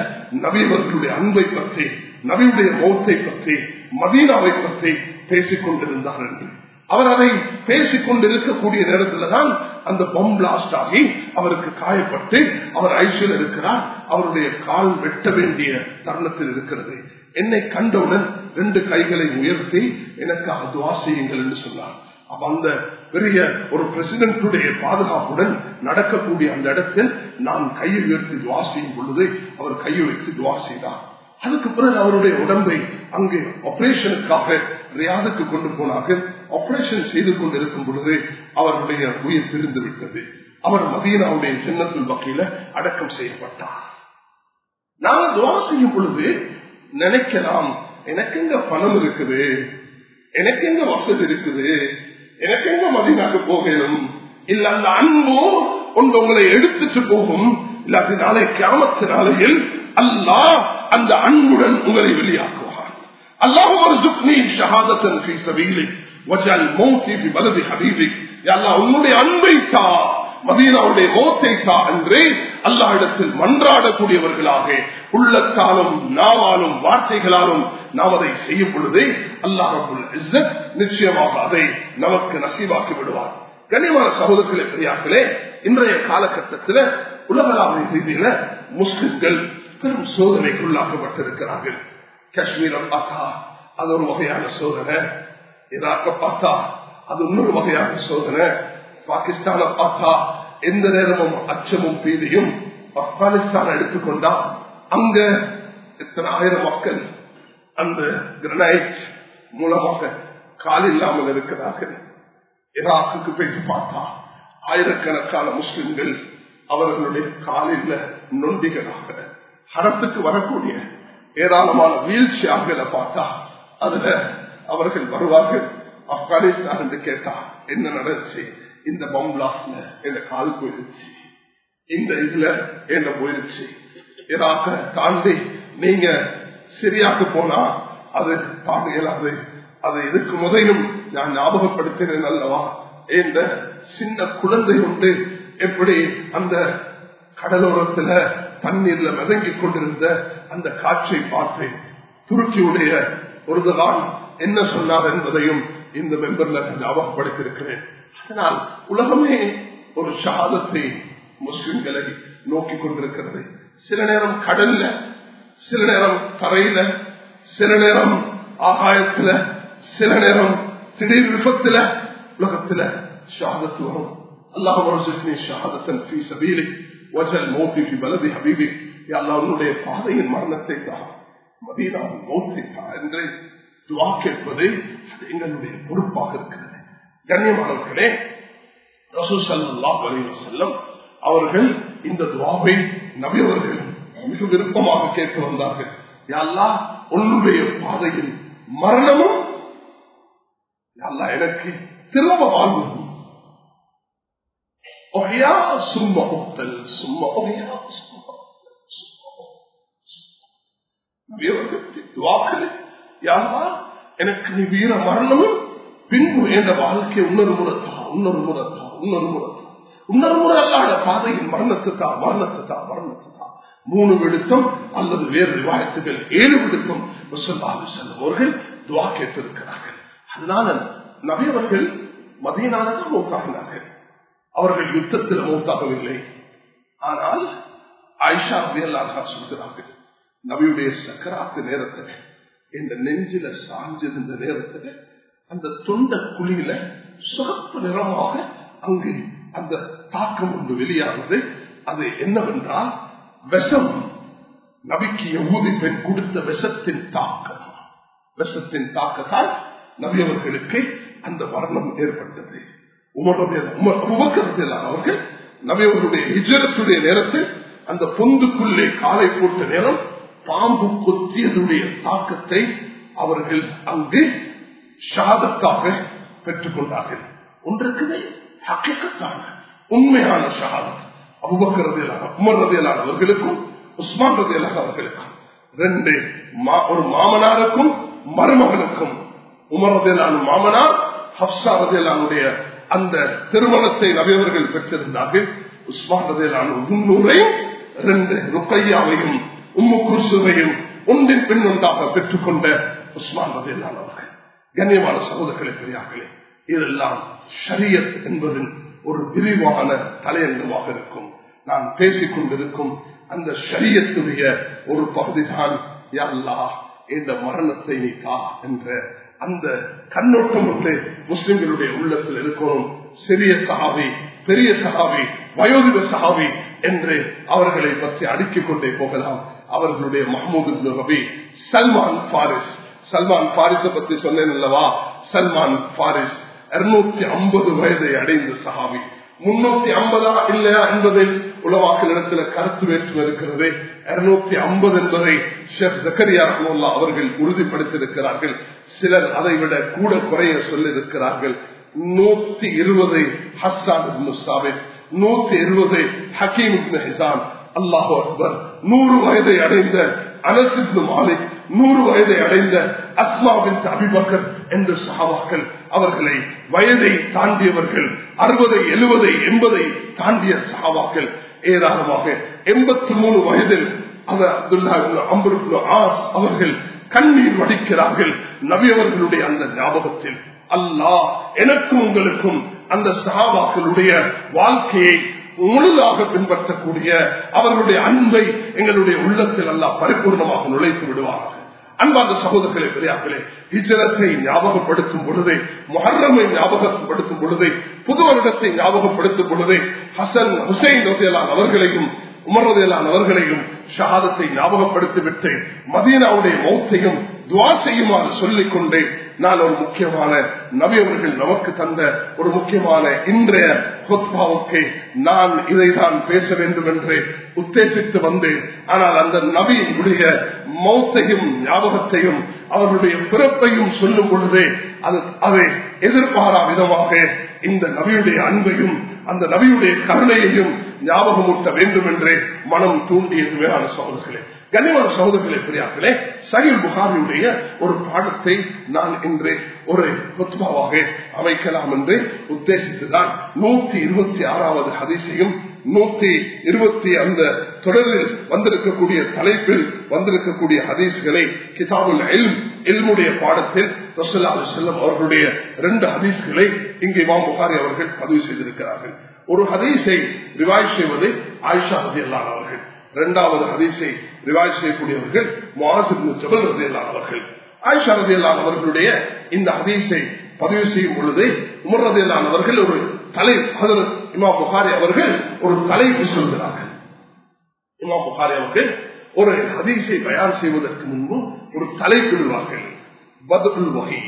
நபியவர்களுடைய அன்பை பற்றி நபியுடைய மௌத்தை பற்றி மதீனாவை பற்றி பேசிக் கொண்டிருந்தார் என்று. அவர் அதை பேசிக் கொண்டிருக்கக்கூடிய நேரத்தில் தான் அந்த பம் பிளாஸ்ட் ஆகி அவருக்கு காயப்பட்டு அவர் ஐசியில் இருக்கிறார். அவருடைய கால் வெட்ட வேண்டிய தருணத்தில் இருக்கிறது. என்னை கண்டவுடன் ரெண்டு கைகளை உயர்த்தி எனக்கு அதுவா செய்யுங்கள் என்று சொன்னார். அப்ப அந்த பெரிய ஒரு பிரசிடென்டுடைய பாதுகாப்புடன் நடக்கக்கூடிய அந்த இடத்தில் நான் கையை உயர்த்தி துவா செய்யும் பொழுது அவர் கையை வைத்து துவா செய்தார். அதுக்கு பிறகு அவருடைய உடம்பை அங்கே ஆபரேஷனுக்காக ரியாதுக்கு கொண்டு போனார்கள். ஆபரேஷன் செய்து கொண்டிருக்கும் பொழுது அவருடைய உயிர் பிரிந்து விட்டது. அவர் மதீனாவுடைய சின்னத்தில் வகையில அடக்கம் செய்யப்பட்டார் நாங்க துவா செய்யும் பொழுது நினைக்கலாம் எனக்கு எங்க பணம் இருக்குது? எனக்கு எங்க வசதி இருக்குது? எனக்கு எங்க மதினாக்கு போகணும் இல்ல அந்த அன்போ ஒன்று உங்களை எடுத்துட்டு போகும். இல்லாட்டி நாளை கிராமத்து நாளையில் அல்லாஹ் அந்த அன்புடன் உங்களை வெளியாக்குவார் அல்லாஹ் ஒரு சுக்னி ஷஹாதத்தன் ஃபீ சபீலி மௌத்தி உன்னுடைய அன்பை தா. மதீனாவுடைய மோத்தை தா என்று அல்லாஹிடத்தில் மன்றாடக்கூடியவர்களாக உள்ளத்தாலும் நாவாலும் வார்த்தைகளாலும் நாம் அதை செய்யும் பொழுது அல்லாஹ் நிச்சயமாக அதை நமக்கு நசீவாக்கி விடுவார். கனிமான சகோதரர்களே பெரியார்களே இன்றைய காலகட்டத்தில் உலகளாவிய ரீதியில முஸ்லிம்கள் பெரும் சோதனைக்குள்ளாக்கப்பட்டிருக்கிறார்கள். உள்ளாக்கப்பட்டிருக்கிறார்கள் அது ஒரு வகையான சோதனை. ஈராக்க பார்த்தா அது இன்னொரு வகையான சோதனை பாகிஸ்தானை பார்த்தா எந்த நேரமும் அச்சமும் பீதியும் ஆப்கானிஸ்தான் எடுத்துக்கொண்டா அங்க எத்தனை ஆயிரம் மக்கள் அந்த கிரனைட் மூலமாக கால் இல்லாமல் இருக்கிறார்கள். ஈராக்கு போயிட்டு பார்த்தா ஆயிரக்கணக்கான முஸ்லிம்கள் அவர்களுடைய காலில் நொண்டிகளாக ஹரத்துக்கு வரக்கூடிய ஏராளமான வீழ்ச்சியாக பார்த்தா அதுல அவர்கள் வருவார்கள். ஆப்கானிஸ்தான் என்று கேட்டா என்ன நடந்துச்சு? இந்த பம் பிளாஸ்ட்ல என் கால் போயிருச்சு? இந்த இதுல என்ன போயிருச்சு? ஈராக்க தாண்டி நீங்க சிரியாக்கு போனா அது பார்க்க இயலாது அது இதுக்கு முதலும் நான் ஞாபகப்படுத்தினேன் அல்லவா? இந்த சின்ன குழந்தை உண்டு. எப்படி அந்த கடலோரத்துல தண்ணீர்ல மிதங்கிக் கொண்டிருந்த அந்த காட்சியை பார்த்தேன் துருக்கியுடைய ஒருதான் என்ன சொன்னார் என்பதையும் இந்த மெம்பர்ல ஞாபகப்படுத்திருக்கிறேன் அதனால் உலகமே ஒரு சாதத்தை முஸ்லிம்களை நோக்கி கொண்டிருக்கிறது. சில நேரம் கடல்ல சில நேரம் தரையில சில நேரம் ஆகாயத்துல சில நேரம் திடீர் விபத்துல உலகத்துல ஷாதத்து வரும். அல்லாஹ் பாதையின் மரணத்தை தான் மதீனாவின் மௌத்தை தான் என்று துவா கேட்பது அது எங்களுடைய பொறுப்பாக இருக்கிறது. கண்ணியமானவர்களே செல்லம் அவர்கள் இந்த துவாவை நபியவர்கள் மிக விருப்பமாக கேட்டு வந்தார்கள். யாழ்லா உன்னுடைய பாதையில் மரணமும் யாழ்லா எனக்கு திரும்ப வாழ்வும் துவாக்களை யாரா எனக்கு நீ வீர மரணமும் பின்பு என்ற வாழ்க்கை இன்னொரு முறத்தா இன்னொரு முறத்தா இன்னொரு முறத்தா இன்னொரு முறை அல்லாத பாதையில் மரணத்துக்கா மரணத்துக்கா மரணத்துக்கா மூணு விடுத்தம் அல்லது வேறு விவாதத்துகள் ஏழு விடுத்தம் அவர்கள் துவா கேட்டிருக்கிறார்கள். அதனால நபியவர்கள் மதியனாலதான் மூத்தாகினார்கள். அவர்கள் யுத்தத்தில் மூத்தாகவில்லை. ஆனால் ஆயிஷா அப்படியெல்லாம் சொல்கிறார்கள் நபியுடைய சக்கராத்து நேரத்தில் இந்த நெஞ்சில சாஞ்சிருந்த நேரத்தில் அந்த தொண்ட குழியில சிறப்பு நிறமாக அங்கு அந்த தாக்கம் ஒன்று வெளியானது அது என்னவென்றால் விஷம் நபிக்கு யகூதி பெண் கொடுத்த விஷத்தின் தாக்கம். விஷத்தின் தாக்கத்தால் நபியவர்களுக்கு அந்த மரணம் ஏற்பட்டது. உமர் அவர்கள் நபி ஹிஜரத்துடைய நேரத்தில் அந்த பொந்துக்குள்ளே காலை போட்ட நேரம் பாம்பு கொத்தியதுடைய தாக்கத்தை அவர்கள் அங்கு ஷாதத்தாக பெற்றுக் கொண்டார்கள் ஒன்றுக்குமே ஹக்கத்தான உண்மையான ஷஹாதத். அபுபக்கர் ரதியலான உமர் ரதியலான அவர்களுக்கும் உஸ்மான் ரதியலான அவர்களுக்கும் ரெண்டு ஒரு மாமனாருக்கும் மருமகனுக்கும் உமர் ரதியலான மாமனார் ஹப்சா ரதியலானுடைய அந்த திருமணத்தை நபியவர்கள் பெற்றிருந்தார்கள். உஸ்மான் ரதியலான முன்னூரையும் ரெண்டு ருக்கையாவையும் உம்மு குருசுவையும் ஒன்றின் பெண் ஒன்றாக பெற்றுக்கொண்ட உஸ்மான் ரதியலான அவர்கள். கண்ணியமான சகோதரர்களை பெரியார்களே இதெல்லாம் ஷரியத் என்பதின் ஒரு விரிவான தலையங்கமாக இருக்கும். நான் பேசிக் கொண்டிருக்கும் அந்த ஷரியத்துடைய ஒரு பகுதிதான் யல்லா இந்த மரணத்தை நீக்கா என்ற அந்த கண்ணோட்டம் ஒன்று முஸ்லிம்களுடைய உள்ளத்தில் இருக்கணும் சிறிய சகாவி பெரிய சகாவி வயோதிக சகாவி என்று அவர்களை பற்றி அடுக்கிக் கொண்டே போகலாம். அவர்களுடைய மஹமூது ரபி சல்மான் பாரிஸ் சல்மான் பாரிஸ பத்தி சொன்னேன் அல்லவா? சல்மான் பாரிஸ் இருநூத்தி ஐம்பது வயதை அடைந்த சஹாபி. முன்னூத்தி ஐம்பதா இல்லையா என்பதில் உலவாக்களிடத்துல கருத்து வேற்றுமை இருக்கிறது. இருநூத்தி ஐம்பது என்பதை ஷேக் ஜக்கரியா ரஹமுல்லா அவர்கள் உறுதிப்படுத்தியிருக்கிறார்கள். சிலர் அதை விட கூட குறைய சொல்லியிருக்கிறார்கள். நூத்தி இருபது ஹஸ்ஸான் முஸ்தாபித் நூத்தி எழுபது ஹக்கீம் ஹிசான் அல்லாஹு அக்பர். நூறு வயதை அடைந்த அனசிப்னு மாலிக் நூறு வயதை அடைந்த அஸ்மாவின் அபிபக்கர் என்று சகாவாக்கள் அவர்களை வயதை தாண்டியவர்கள் அறுபதை எழுபதை எண்பதை தாண்டிய சகாவாக்கள் ஏராளமாக எண்பத்தி மூணு வயதில் அவர் அப்துல்லா அம்பருப்னு ஆஸ் அவர்கள் கண்ணீர் வடிக்கிறார்கள். நபியவர்களுடைய அந்த ஞாபகத்தில் அல்லாஹ் எனக்கும் உங்களுக்கும் அந்த சகாபாக்களுடைய வாழ்க்கையை முழுதாக பின்பற்றக்கூடிய அவர்களுடைய அன்பை எங்களுடைய உள்ளத்தில் எல்லாம் பரிபூர்ணமாக நுழைத்து விடுவார்கள் அன்பார்ந்த சகோதரர்களே பெரியார்களே இஜரத்தை ஞாபகப்படுத்தும் பொழுதே மொஹர்ரமை ஞாபகப்படுத்தும் பொழுதே புது வருடத்தை ஞாபகப்படுத்தும் பொழுதே ஹசன் ஹுசைன் ரதையலான் அவர்களையும் உமர்வதையலான் அவர்களையும் ஷஹாதத்தை ஞாபகப்படுத்திவிட்டு மதீனாவுடைய மௌத்தையும் துவா செய்யுமாறு சொல்லிக் கொண்டே நான் ஒரு முக்கியமான நபி அவர்கள் நமக்கு தந்த ஒரு முக்கியமான இன்றைய ஹொத்பாவுக்கு நான் இதைதான் பேச வேண்டும் என்று உத்தேசித்து வந்தேன். ஆனால் அந்த நபியினுடைய மௌத்தையும் ஞாபகத்தையும் அவர்களுடைய பிறப்பையும் சொல்லும் பொழுதே அது அதை எதிர்பாரா விதமாக இந்த நபியுடைய அன்பையும் அந்த நபியுடைய கருணையையும் ஞாபகமூட்ட வேண்டும் என்றே மனம் தூண்டியது வேளாண் சகோதரர்களே கனிவான சகோதரர்களே பெரியார்களே சகில் புகாரியுடைய ஒரு பாடத்தை நான் இன்று ஒரு கொத்மாவாக அமைக்கலாம் என்று உத்தேசித்துதான் நூத்தி இருபத்தி ஆறாவது ஹதிசையும் நூத்தி இருபத்தி அந்த தொடரில் வந்திருக்கக்கூடிய தலைப்பில் வந்திருக்கக்கூடிய ஹதீஸ்களை கிதாபுல் எல்முடைய பாடத்தில் ரசல்லா செல்லம் அவர்களுடைய இரண்டு ஹதீஸ்களை இங்கே இமாம் புகாரி அவர்கள் பதிவு செய்திருக்கிறார்கள். ஒரு ஹதீஸை ரிவாய் செய்வது ஆயிஷா ரதி அவர்கள். இரண்டாவது ஹதீஸை ரிவாய் செய்யக்கூடியவர்கள் முவாசிபின் ஜபல் ரதி அவர்கள். ஆயிஷா ரதி அவர்களுடைய இந்த ஹதீஸை பதிவு செய்யும் பொழுது உமர் ரதி அவர்கள் ஒரு தலை இமா புகாரி அவர்கள் ஒரு தலைப்பு சொல்கிறார்கள். இமா புகாரி அவர்கள் ஒரு ஹதீஸை தயார் செய்வதற்கு முன்பு ஒரு தலைப்பிடுவார்கள். பதுல் வகை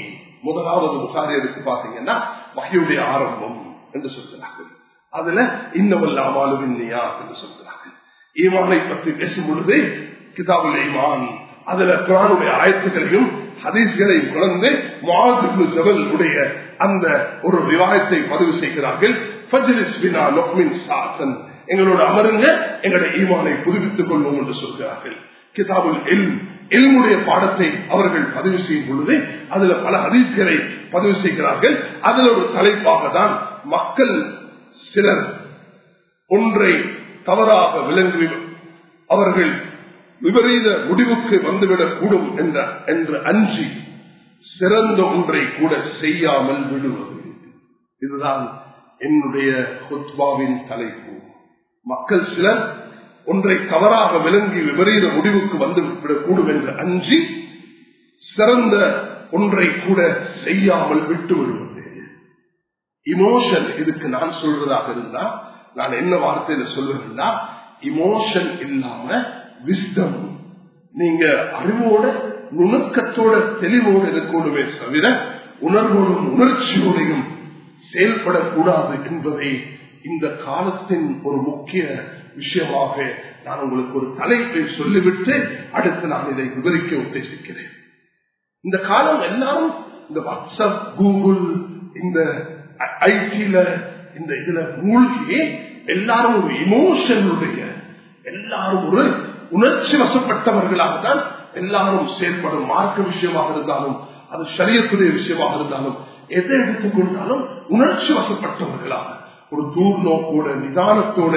முதலாவது புகாரி எடுத்து பாத்தீங்கன்னா வகையுடைய ஆரம்பம் என்று சொல்கிறார்கள். அதுல இன்னவல்லாமாலுவின் இல்லையா என்று சொல்கிறார்கள். ஈமானை பற்றி பேசும் பொழுது கிதாபுல் ஈமான் அதுல குரானுடைய ஆயத்துகளையும் ஹதீஸ்களையும் குழந்து முவாசிபு ஜபல் உடைய அந்த ஒரு விவாதத்தை பதிவு செய்கிறார்கள். எங்களோட அமருங்க எங்களுடைய ஈமானை புதுப்பித்துக் கொள்வோம் என்று சொல்கிறார்கள். கிதாபுல் எல் எல்முடைய பாடத்தை அவர்கள் பதிவு செய்யும் பொழுது அதுல பல ஹதீஸ்களை பதிவு செய்கிறார்கள். அதுல ஒரு தலைப்பாக தான் மக்கள் சிலர் ஒன்றை தவறாக விளங்கி அவர்கள் விபரீத முடிவுக்கு வந்துவிடக் கூடும் என்ற என்று அஞ்சி சிறந்த ஒன்றை கூட செய்யாமல் விடுவது. இதுதான் என்னுடைய ஹுத்பாவின் தலைப்பு. மக்கள் சிலர் ஒன்றை தவறாக விளங்கி விபரீத முடிவுக்கு வந்து விடக்கூடும் என்று அஞ்சி சிறந்த ஒன்றை கூட செய்யாமல் விட்டு விடுவது. இமோஷன் இதுக்கு நான் சொல்றதாக இருந்தா நான் என்ன வார்த்தையில சொல்லுவேன்னா இமோஷன் இல்லாம விஸ்டம் நீங்க அறிவோட நுணுக்கத்தோட தெளிவோடு இருக்கணுமே தவிர உணர்வோடும் உணர்ச்சியோடையும் செயல்படக்கூடாது என்பதை இந்த காலத்தின் ஒரு முக்கிய விஷயமாக நான் உங்களுக்கு ஒரு தலைப்பை சொல்லிவிட்டு அடுத்து நான் இதை விவரிக்க உத்தேசிக்கிறேன். இந்த காலம் எல்லாரும் இந்த வாட்ஸ்அப் கூகுள் இந்த ஐடில இந்த இதுல மூழ்கி எல்லாரும் ஒரு இமோஷனுடைய எல்லாரும் ஒரு உணர்ச்சி வசப்பட்டவர்களாக தான் எல்லாரும் செயல்படும் மார்க்க விஷயமாக இருந்தாலும் அது சரியத்துடைய விஷயமாக இருந்தாலும் எதை எடுத்துக்கொண்டாலும் உணர்ச்சி வசப்பட்டவர்களாக ஒரு தூர் நோக்கோட நிதானத்தோட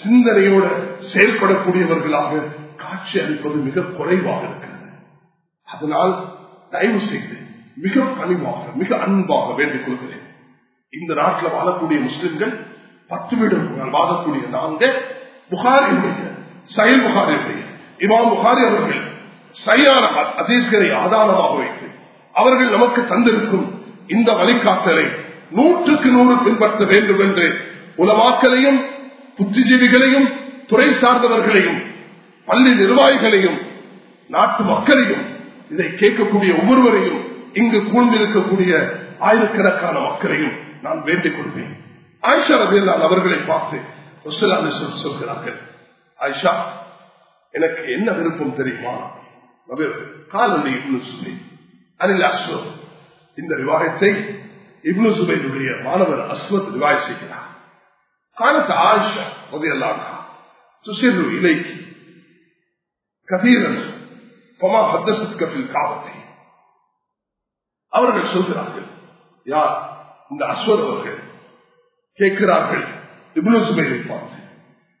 சிந்தனையோட செயல்படக்கூடியவர்களாக காட்சி அளிப்பது மிக குறைவாக இருக்கிறது அதனால் தயவு செய்து மிக பணிவாக மிக அன்பாக வேண்டிக் கொள்கிறேன். இந்த நாட்டில் வாழக்கூடிய முஸ்லிம்கள் பத்து வீடுகள் வாழக்கூடிய நாங்க புகாரியுடைய சயல் புகாரியுடைய இமாம் புகாரி அவர்கள் சரியான அதீஸ்கரை ஆதாரமாக வைத்து அவர்கள் நமக்கு தந்திருக்கும் இந்த வழிகாட்டலை நூற்றுக்கு நூறு பின்பற்ற வேண்டும் என்று உலமாக்களையும் புத்திஜீவிகளையும் துறை சார்ந்தவர்களையும் பள்ளி நிர்வாகிகளையும் நாட்டு மக்களையும் இதை கேட்கக்கூடிய ஒவ்வொருவரையும் இங்கு கூழ்ந்திருக்கக்கூடிய ஆயிரக்கணக்கான மக்களையும் நான் வேண்டிக் கொள்வேன். ஆயிஷா ரபியல்லால் அவர்களை பார்த்து சொல்கிறார்கள் ஆயிஷா எனக்கு என்ன விருப்பம் தெரியுமா? காலனி இப்னு சுபை அனில் அஸ்வத் இந்த விவாகத்தை இப்னு சுபைனுடைய மாணவர் அஸ்வத் விவாக செய்கிறார். قالت عائشة رضي الله عنها تسر إليك கதீரன் فما حدثتك في الكعبة. அவர்கள் சொல்கிறார்கள் யார் இந்த அஸ்வத் அவர்கள் கேட்கிறார்கள். இவ்வளவு சுபைரை பார்த்து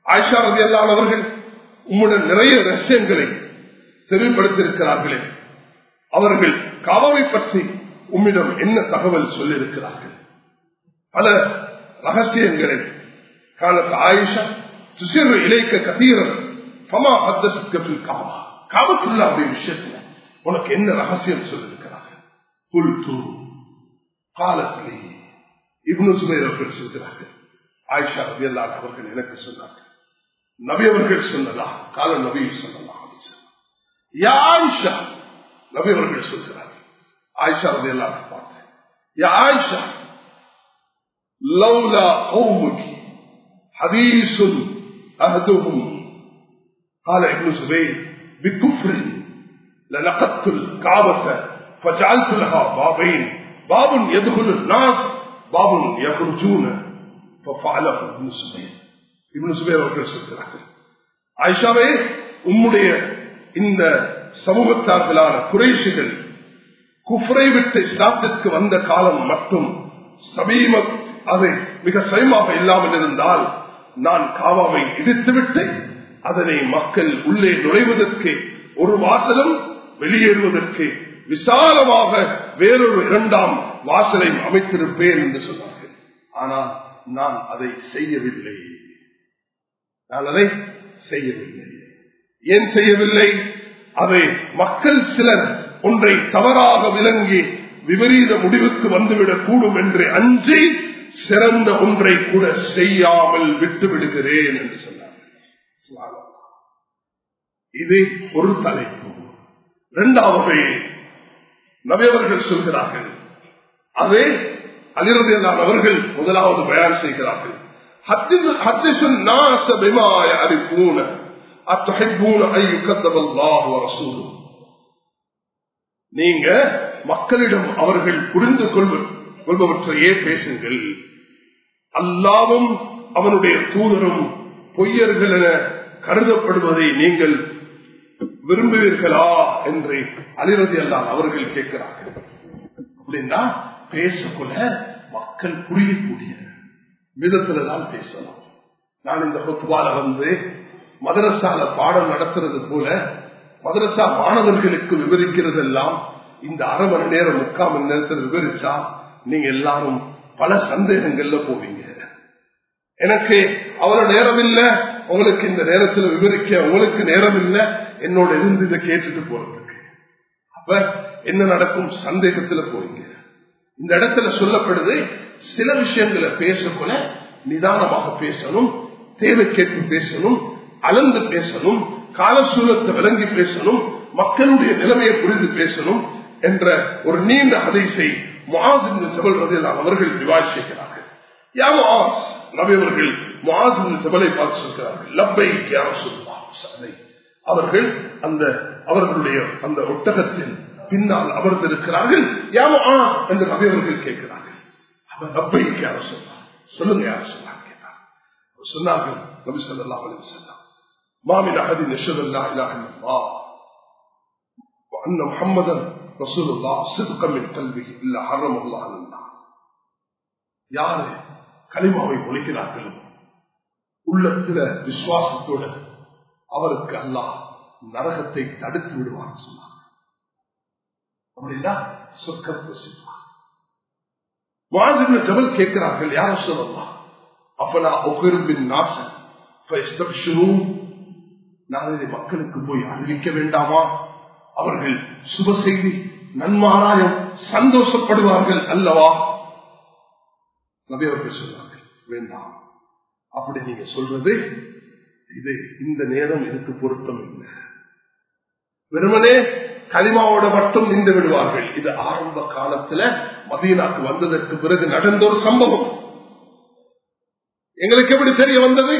ஆயிஷா ரதி அவர்கள் உம்முடன் நிறைய ரகசியங்களை தெளிவுபடுத்தியிருக்கிறார்களே. அவர்கள் காவாவை பற்றி உம்மிடம் என்ன தகவல் சொல்லியிருக்கிறார்கள்? பல ரகசியங்களை காலத்து ஆயிஷா துசிறு இலைக்க கதீரன் பமா அத்தசத்கத்தில் காவா காவத்துள்ளாவுடைய விஷயத்துல உனக்கு என்ன ரகசியம் சொல்லிருக்கிறார்கள் புல்து காலத்திலே இப்னு சுபைர் அவர்கள் சொல்கிறார்கள் ஆயிஷா ரவி அல்லாத அவர்கள் எனக்கு சொன்னார்கள் நபி அவர்கள் சொன்னதா கால நபி சொல்லலாம் ஆயிஷா நபி அவர்கள் சொல்கிறார்கள் ஆயிஷா ரவி அல்லாத பார்த்து யா ஆயிஷா லவ்லா கௌமுகி ஹதீசுன் அஹதுஹும் قال ابن زبير بكفر لنقضت الكعبة فجعلت لها بابين باب يدخل الناس باب يخرجون ففعله ابن زبير ابن زبير அவர்கள் சொல்கிறார்கள் ஆயிஷாவே உம்முடைய இந்த சமூகத்தார்களான குறைசிகள் குஃப்ரை விட்டு இஸ்லாத்திற்கு வந்த காலம் மட்டும் சமீப அது மிக சமயமாக இல்லாமல் இருந்தால் நான் காவாவை இடித்துவிட்டு அதனை மக்கள் உள்ளே நுழைவதற்கு ஒரு வாசலும் வெளியேறுவதற்கு விசாலமாக வேறொரு இரண்டாம் வாசலை அமைத்திருப்பேன் என்று சொன்னார்கள். ஆனால் நான் அதை செய்யவில்லை. நான் அதை செய்யவில்லை. ஏன் செய்யவில்லை? அதை மக்கள் சிலர் ஒன்றை தவறாக விளங்கி விபரீத முடிவுக்கு வந்துவிடக் கூடும் என்று அஞ்சி சிறந்த ஒன்றை கூட செய்யாமல் விட்டு விடுகிறேன் என்று சொன்னார். இது ஒரு தலைப்பு. இரண்டாவது நவியவர்கள் சொல்கிறார்கள் அதே அலிரதியல்லான் அவர்கள் முதலாவது பயன் செய்கிறார்கள். நீங்க மக்களிடம் அவர்கள் புரிந்து கொள்பவற்றையே பேசுங்கள். அல்லாவும் அவனுடைய தூதரும் பொய்யர்கள் என கருதப்படுவதை நீங்கள் விரும்புவீர்களா என்று அலிரதி அல்லான் அவர்கள் கேட்கிறார்கள். அப்படின்னா பேசக்குள்ள மக்கள் புரியக்கூடிய விதத்துல தான் பேசலாம். நான் இந்த பொத்துவால வந்து மதரசால பாடம் நடத்துறது போல மதரசா மாணவர்களுக்கு விவரிக்கிறதெல்லாம் இந்த அரை மணி நேரம் முக்கால் மணி நேரத்தில் விவரிச்சா நீங்க எல்லாரும் பல சந்தேகங்கள்ல போவீங்க. எனக்கு அவரோட நேரம் இல்லை உங்களுக்கு இந்த நேரத்தில் விவரிக்க உங்களுக்கு நேரம் இல்லை என்னோட இருந்து இதை கேட்டுட்டு போறதுக்கு. அப்ப என்ன நடக்கும்? சந்தேகத்துல போறீங்க. இந்த இடத்துல சொல்லப்படுது சில விஷயங்களை பேசக்கூட நிதானமாக பேசணும் தேவை கேட்டு பேசணும் அளந்து பேசணும் காலசூலத்தை விளங்கி பேசணும் மக்களுடைய நிலைமையை புரிந்து பேசணும் என்ற ஒரு நீண்ட அதிசை முகாசின் ஜபல் ரதியெல்லாம் அவர்கள் விவாதிக்கிறார்கள் யா முஆஸ் நபி அவர்கள் முஆசின் ஜபலை பார்த்து சொல்கிறார்கள் லப்பை யா ரசூலுல்லாஹ் சதை அவர்கள் அந்த அவர்களுடைய அந்த ஒட்டகத்தில் பின்னால் அமர்ந்திருக்கிறார்கள் யா முஆஸ் என்று நபி அவர்கள் கேட்கிறார்கள் அவர் லப்பை யா ரசூலுல்லாஹ் சொல்லுங்க யா ரசூலுல்லாஹ் கேட்டார் சொன்னார்கள் நபி ஸல்லல்லாஹு அலைஹி வஸல்லம் ما من أحد يشهد أن لا إله إلا الله وأن محمدا ரசூலுல்லா சிறுக்கம் கல்வி இல்ல ஹர்ரமுல்லா யாரு களிமாவை ஒழிக்கிறார்கள்? உள்ளத்துல விசுவாசத்தோட அவருக்கு அல்லாஹ் நரகத்தை தடுத்து விடுவார் சொன்னார் அப்படின்னா சொர்க்கத்தை சொன்னார் வாழ்வில் ஜபல் கேட்கிறார்கள் யார சொல்லலாம் அப்பனா ஒகுரும்பின் நாசன் நாங்கள் மக்களுக்கு போய் அறிவிக்க வேண்டாமா? அவர்கள் சுப செய்தி நன்மாராயம் சந்தோஷப்படுவார்கள் அல்லவா? நபி அவர்கள் சொல்வார்கள் வேண்டாம். அப்படி நீங்க சொல்றது இது இந்த நேரம் எனக்கு பொருத்தம் இல்லை. வெறுமனே களிமாவோட மட்டும் நின்று விடுவார்கள். இது ஆரம்ப காலத்துல மதீனாக்கு வந்ததற்கு பிறகு நடந்த ஒரு சம்பவம். எங்களுக்கு எப்படி தெரிய வந்தது?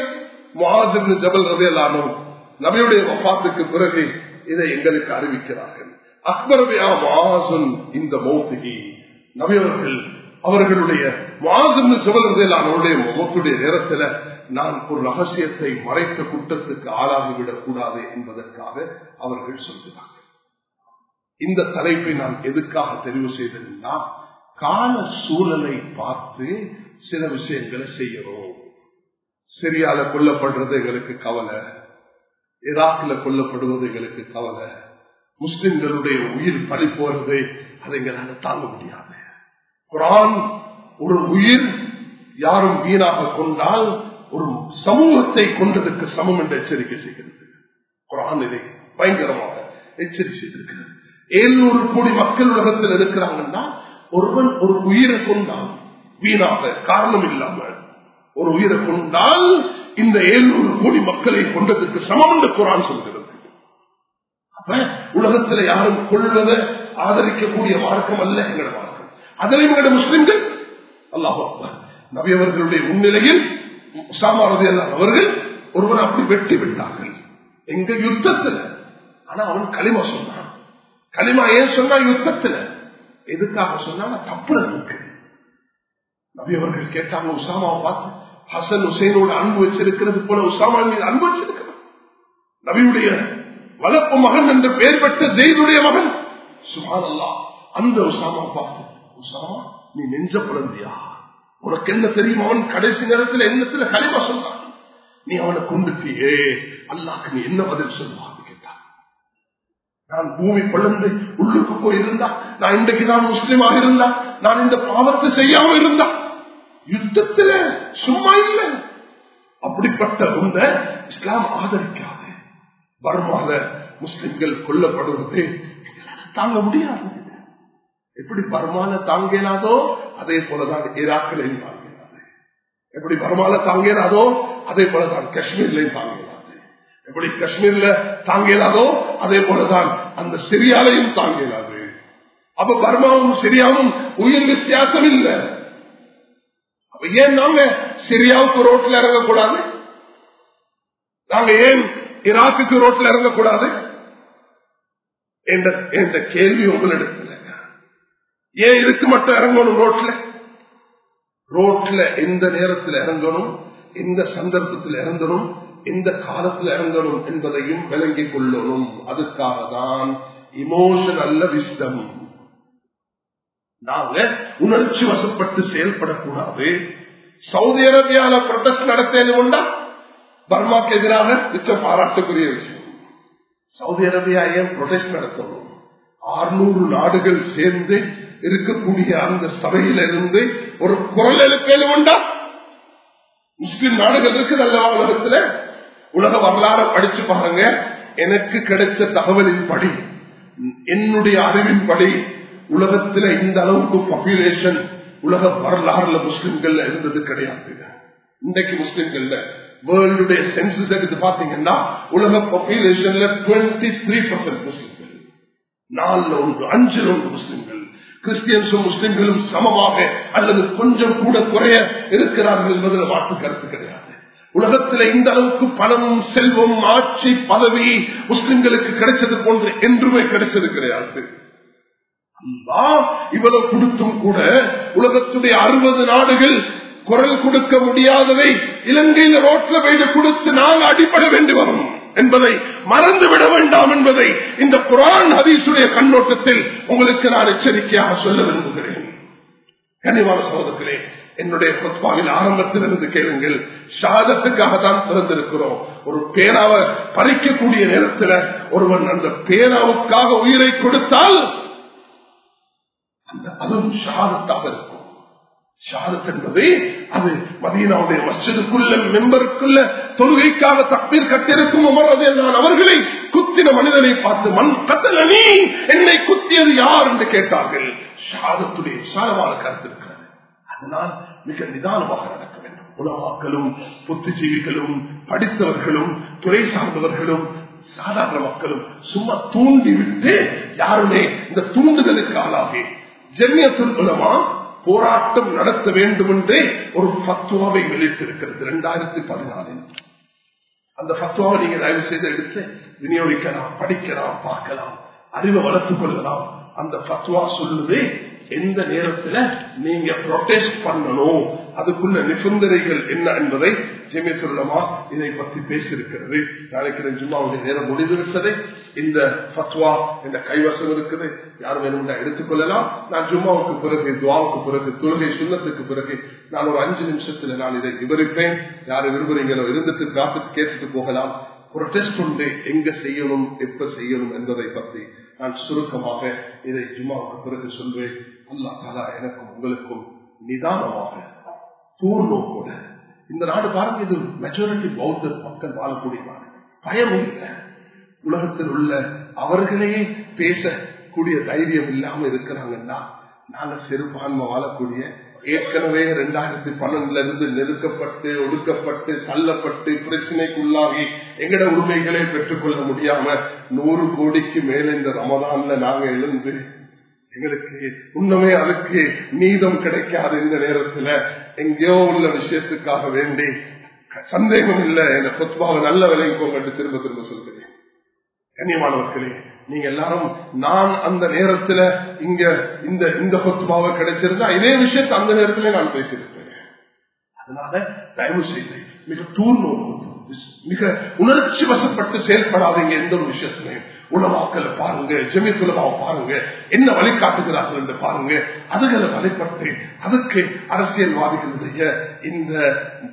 முஹாசிபின் ஜபல் ரதையலானோ நபியுடைய வஃபாத்துக்கு பிறகு இதை எங்களுக்கு அறிவிக்கிறார்கள். அக்பரபியா வாசன் இந்த மௌத்திகி. நபியவர்கள் அவர்களுடைய மாசுன்னு சிவலதையிலானவருடைய முகத்துடைய நேரத்தில் நான் ஒரு ரகசியத்தை மறைத்த குற்றத்துக்கு ஆளாகிவிடக் கூடாது என்பதற்காக அவர்கள் சொல்கிறார்கள். இந்த தலைப்பை நான் எதுக்காக தெரிவு செய்தேன்னா கால சூழலை பார்த்து சில விஷயங்களை செய்யறோம் சிரியால கொல்லப்படுறது எங்களுக்கு கவலை. ஈராக்கில் கொல்லப்படுவது எங்களுக்கு கவலை. முஸ்லிம்களுடைய உயிர் பழி போறது அதை எங்களால் தாங்க முடியாது. குரான் ஒரு உயிர் யாரும் வீணாக கொண்டால் ஒரு சமூகத்தை கொண்டதற்கு சமம் என்று எச்சரிக்கை செய்கிறது. குரான் இதை பயங்கரமாக எச்சரிச்சிருக்கிறது ஏழ்நூறு கோடி மக்கள் உலகத்தில் இருக்கிறாங்கன்னா ஒருவன் ஒரு உயிரை கொண்டால் வீணாக காரணம் இல்லாமல் ஒரு உயிரை கொண்டால் இந்த ஏழ்நூறு கோடி மக்களை கொண்டதற்கு சமம் என்று குரான் சொல்கிறது. உலகத்துல யாரும் கொள்வதை ஆதரிக்கக்கூடிய மார்க்கம் அல்ல எங்களோட மார்க்கம். அதில் எங்களோட முஸ்லிம்கள் அல்லாஹ் நபியவர்களுடைய முன்னிலையில் உசாமாரதி அவர்கள் ஒருவர் அப்படி வெட்டி விட்டார்கள். எங்க யுத்தத்துல. ஆனா அவன் களிமா சொன்னான். களிமா ஏன் சொன்னா யுத்தத்துல? எதுக்காக சொன்னா தப்புறதுக்கு நபி நபியவர்கள் கேட்டாங்க உசாமாவை பார்த்து ஹசன் ஹுசைனோட அன்பு வச்சிருக்கிறது போல உசாமா மீது அன்பு வச்சிருக்கிறான். நபியுடைய வளர்ப்பு மகன் என்று பெயர் பெற்ற செய்துடைய மகன். சுமார் அல்லா அந்த உசாமா பார்த்து உசாமா நீ நெஞ்ச பிறந்தியா உனக்கு என்ன தெரியும்? அவன் கடைசி நேரத்தில் எண்ணத்துல களிமா சொல்றான் நீ அவனை கொண்டுட்டியே அல்லாக்கு நீ என்ன பதில் சொல்லுவான்னு கேட்டான். நான் பூமி பிளந்து உள்ளுக்கு போயிருந்தா நான் இன்றைக்கு நான் முஸ்லீமாக இருந்தா நான் இந்த பாவத்தை செய்யாம இருந்தா யுத்தத்துல சும்மா இல்லை. அப்படிப்பட்ட ஒன்றை இஸ்லாம் ஆதரிக்காது. பர்மால முஸ்லிம்கள் கொல்லப்படுவது தாங்க முடியாது. எப்படி பர்மால தாங்கினாதோ அதே போலதான் ஈராக்கிலையும் தாங்கினாது எப்படி பர்மால தாங்கினாதோ அதே போலதான் காஷ்மீர்லையும் தாங்கினாது எப்படி காஷ்மீர்ல தாங்கினாதோ அதே போலதான் அந்த சிரியாலையும் தாங்கினாது அப்ப பர்மாவும் சிரியாவும் உயிர் வித்தியாசம் இல்லை. ஏன் நாங்க சிரியாவுக்கு ரோட்ல இறங்கக்கூடாது? நாங்க ஏன் ஈராக்குக்கு ரோட்ல இறங்கக்கூடாது? என்ற கேள்வி உங்களிடத்துல ஏன் இதுக்கு மட்டும் இறங்கணும் ரோட்ல? ரோட்ல எந்த நேரத்தில் இறங்கணும்? எந்த சந்தர்ப்பத்தில் இறங்கணும்? எந்த காலத்தில் இறங்கணும் என்பதையும் விளங்கிக் கொள்ளணும். அதுக்காக தான் இமோஷன் அல்ல விஸ்டம் நாங்க உணர்ச்சி வசப்பட்டு செயல்படக்கூடாது. சவுதி அரேபியால புரொட்டஸ்ட் உண்டா? பர்மாக்கு எதிராக மிச்ச பாராட்டுக்குரிய விஷயம். சவுதி அரேபியா ஏன் புரொடெஸ்ட் நடத்தணும் ஆறுநூறு நாடுகள் சேர்ந்து இருக்கக்கூடிய அந்த சபையில இருந்து ஒரு குரல் எழுப்பேன் உண்டா? முஸ்லிம் நாடுகள் இருக்குது அல்லவா உலகத்துல? உலக வரலாறு படிச்சு பாருங்க. எனக்கு கிடைச்ச தகவலின் படி என்னுடைய அறிவின் படி உலகத்துல இந்த அளவுக்கு பாப்புலேஷன் உலக வரலாறுல முஸ்லிம்கள் இருந்தது கிடையாது. இன்றைக்கு முஸ்லிம்கள்ல வேர்ல்டுடைய சென்சஸ் எடுத்து பாத்தீங்கன்னா உலக பாப்புலேஷன்ல டுவெண்ட்டி த்ரீ பர்சன்ட் முஸ்லிம்கள். நாலுல ஒன்று அஞ்சுல ஒன்று முஸ்லிம்கள். கிறிஸ்டியன்ஸும் முஸ்லிம்களும் சமமாக அல்லது கொஞ்சம் கூட குறைய இருக்கிறார்கள் என்பதில் மாற்று கருத்து கிடையாது. உலகத்தில் இந்த அளவுக்கு பணம் செல்வம் ஆட்சி பதவி முஸ்லிம்களுக்கு கிடைச்சது போன்று என்றுமே கிடைச்சது கிடையாது. இவ்வளவு கொடுத்தும் கூட உலகத்துடைய அறுபது நாடுகள் குரல் கொடுக்க முடியாததை இலங்கையில் ரோட்ல போயிட்டு கொடுத்து நாங்கள் அடிபட வேண்டி வரும் என்பதை மறந்து விட வேண்டாம் என்பதை இந்த குரான் ஹதீசுடைய கண்ணோட்டத்தில் உங்களுக்கு நான் எச்சரிக்கையாக சொல்ல விரும்புகிறேன். கனிவான சோதர்களே என்னுடைய கொத்பாவில் ஆரம்பத்தில் இருந்து கேளுங்கள் சாதத்துக்காக தான் பிறந்திருக்கிறோம். ஒரு பேனாவை பறிக்கக்கூடிய நேரத்தில் ஒருவன் அந்த பேனாவுக்காக உயிரை கொடுத்தால் அந்த அதுவும் சாதத்தாக இருக்கும். ஷாதத் என்பது அது மதீனாவுடைய மஸ்ஜிதுக்குள்ள மெம்பருக்குள்ள தொழுகைக்காக தப்பீர் கட்டிருக்கும் நான் அவர்களை குத்தின மனிதனை பார்த்து மண் கத்தலனி? என்னை குத்தியது யார்? என்று கேட்டார்கள். ஷாதத்துடைய விசாலமான கருத்து இருக்கிறது. அதனால் மிக நிதானமாக நடக்க வேண்டும். உலமாக்களும் புத்திஜீவிகளும் படித்தவர்களும் துறை சார்ந்தவர்களும் சாதாரண மக்களும் சும்மா தூண்டி விட்டு யாருமே இந்த தூண்டுதலுக்கு ஆளாகி ஜென்யத்தின் மூலமா போராட்டம் நடத்த வேண்டும் என்றே ஒரு பத்துவாவை வெளியிட்டிருக்கிறது. இரண்டாயிரத்தி பதினாலில். அந்த பத்துவாவை நீங்க தயவு செய்து எடுத்து விநியோகிக்கலாம் படிக்கலாம் பார்க்கலாம் அறிவை வளர்த்துக் கொள்ளலாம். அந்த பத்துவா சொல்லுது எந்த நேரத்துல நீங்க ப்ரொடெஸ்ட் பண்ணணும்? அதுக்குள்ள நிபந்தனைகள் என்ன என்பதை ஜெமே சொல்லமா இதை பற்றி பேசியிருக்கிறது. நாளைக்கு ஜும்மாவுடைய நேரம் முடிந்துவிட்டது. இந்த பத்வா இந்த கைவசம் இருக்குது. யார் வேணும்னா எடுத்துக்கொள்ளலாம். நான் ஜும்மாவுக்கு பிறகு துவாவுக்கு பிறகு தொழுகை சுண்ணத்துக்கு பிறகு நான் ஒரு அஞ்சு நிமிஷத்துல நான் இதை விவரிப்பேன். யார் விரும்புறீங்களோ இருந்துட்டு காத்து கேட்டுட்டு போகலாம். புரொட்டஸ்ட் உண்டு. எங்க செய்யணும் எப்ப செய்யணும் என்பதை பற்றி நான் சுருக்கமாக இதை ஜும்மாவுக்கு பிறகு சொல்வேன். அல்லா தாலா எனக்கும் உங்களுக்கும் நிதானமாக தூர்நோக்கோட இந்த நாடு பாருங்க இது மெஜாரிட்டி பௌத்த மக்கள் வாழக்கூடிய நாடு. பயம் இல்லை உலகத்தில் உள்ள அவர்களையே பேசக்கூடிய தைரியம் இல்லாம இருக்கிறாங்கன்னா நாங்க சிறுபான்மை வாழக்கூடிய ஏற்கனவே ரெண்டாயிரத்தி பன்னெண்டுல இருந்து நெருக்கப்பட்டு ஒடுக்கப்பட்டு தள்ளப்பட்டு பிரச்சனைக்குள்ளாகி எங்கட உரிமைகளை பெற்றுக்கொள்ள முடியாம நூறு கோடிக்கு மேல இந்த ரமதான்ல நாங்க எழுந்து எங்களுக்கு உண்மையே அதுக்கு நீதம் கிடைக்காது இந்த நேரத்துல. எங்கேயோ உள்ள விஷயத்துக்காக வேண்டி சந்தேகம் இல்ல. இந்த பொத்மாவை நல்ல விலைக்கோங்க என்று திரும்ப திரும்ப சொல்கிறேன் கண்ணியமானவர்களே நீங்க எல்லாரும் நான் அந்த நேரத்துல இங்க இந்த இந்த கொத்துபாவை கிடைச்சிருந்தா இதே விஷயத்த அந்த நேரத்துல நான் பேசியிருப்பேன். அதனால தயவு செய்து மிக தூர்ந்து மிக உணர்ச்சி வசப்பட்டு செயல்படாதீங்க எந்த ஒரு விஷயத்திலையும் உணவாக்களை பாருங்க ஜெமித்துலமாவை பாருங்க என்ன வழிகாட்டுகிறார்கள் என்று பாருங்க. அதுகளை வழிபட்டு அதுக்கு அரசியல்வாதிகளுடைய இந்த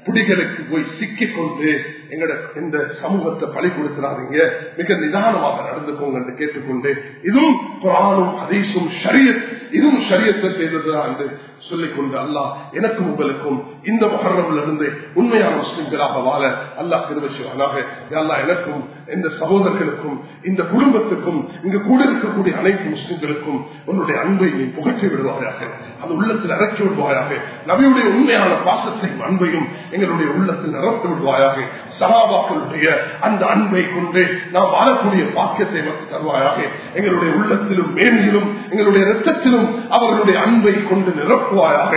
புடிகளுக்கு போய் சிக்கிக் கொண்டு எங்கட இந்த சமூகத்தை பழி கொடுக்கிறாதீங்க. மிக நிதானமாக நடந்துக்கோங்க என்று கேட்டுக்கொண்டு இதுவும் குரானும் அதீசும் ஷரியத் இதுவும் ஷரியத்தை செய்ததுதான் என்று சொல்லிக்கொண்டு அல்லாஹ் எனக்கும் உங்களுக்கும் இந்த மகரம்ல இருந்து உண்மையான முஸ்லிம்களாக வாழ அல்லாஹ் திருவசிவானாக அல்லாஹ் எனக்கும் இந்த சகோதரர்களுக்கும் இந்த குடும்பத்துக்கும் இங்கு கூட இருக்கக்கூடிய அனைத்து முஸ்லிம்களுக்கும் உன்னுடைய அன்பை நீ புகற்றி விடுவாயாக. அது உள்ளத்தில் இறக்கி விடுவாயாக. நபியுடைய உண்மையான பாசத்தையும் அன்பையும் எங்களுடைய உள்ளத்தில் நிரப்பி விடுவாயாக. சகாபாக்களுடைய அந்த அன்பை கொண்டு நாம் வாழக்கூடிய பாக்கியத்தை நமக்கு தருவாயாக. எங்களுடைய உள்ளத்திலும் மேனியிலும் எங்களுடைய ரத்தத்திலும் அவர்களுடைய அன்பை கொண்டு நிரப்புவாயாக.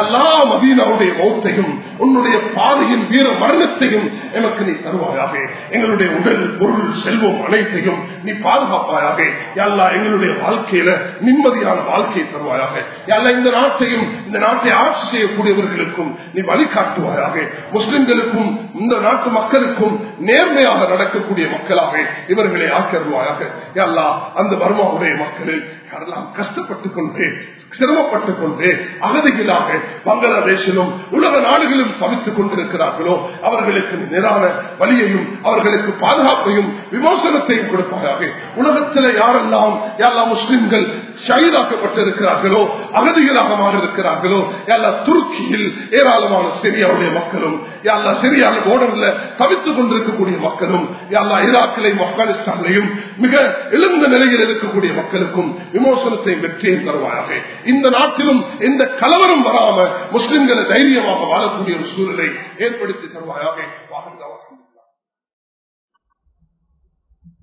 எல்லா மதீனாவுடைய மௌத்தையும் உன்னுடைய பாதையின் வீர மரணத்தையும் எனக்கு நீ தருவாயாக. எங்களுடைய உடல் பொருள் செல்வம் அனைத்தையும் நீ பாதுகாப்பாயாக. எல்லா எங்களுடைய வாழ்க்கையில நிம்மதியான வாழ்க்கையை தருவாயாக. எல்லா இந்த நாட்டையும் இந்த நாட்டை ஆட்சி செய்யக்கூடியவர்களுக்கும் நீ வழிகாட்டுவாயாக. முஸ்லிம்களுக்கும் இந்த நாட்டு மக்களுக்கும் நேர்மையாக நடக்கக்கூடிய மக்களாக இவர்களை ஆக்கருவாயாக எல்லா அந்த பர்மாவுடைய மக்களில் வரலாம் கஷ்டப்பட்டுக் கொண்டு சிரமப்பட்டுக் கொண்டு அகதிகளாக பங்களாதேஷிலும் உலக நாடுகளிலும் தவித்துக் கொண்டிருக்கிறார்களோ அவர்களுக்கு நிறான வழியையும் அவர்களுக்கு பாதுகாப்பையும் விமோசனத்தையும் கொடுப்பார்கள் உலகத்தில் யாரெல்லாம் யாரெல்லாம் முஸ்லிம்கள் ஷைதாக்கப்பட்டிருக்கிறார்களோ அகதிகளாக மாறியிருக்கிறார்களோ யாரெல்லாம் துருக்கியில் ஏராளமான சிரியாவுடைய மக்களும் யாரெல்லாம் சிரியால போர்டர்ல தவித்துக் கொண்டிருக்கக்கூடிய மக்களும் யாரெல்லாம் ஈராக்கிலையும் ஆப்கானிஸ்தான்லையும் மிக எழுந்த நிலையில் இருக்கக்கூடிய மக்களுக்கும் விமோசனத்தை வெற்றியை தருவாயாக. இந்த நாட்டிலும் எந்த கலவரம் வராம முஸ்லிம்களை தைரியமாக வாழக்கூடிய ஒரு சூழலை ஏற்படுத்தி தருவாயாக.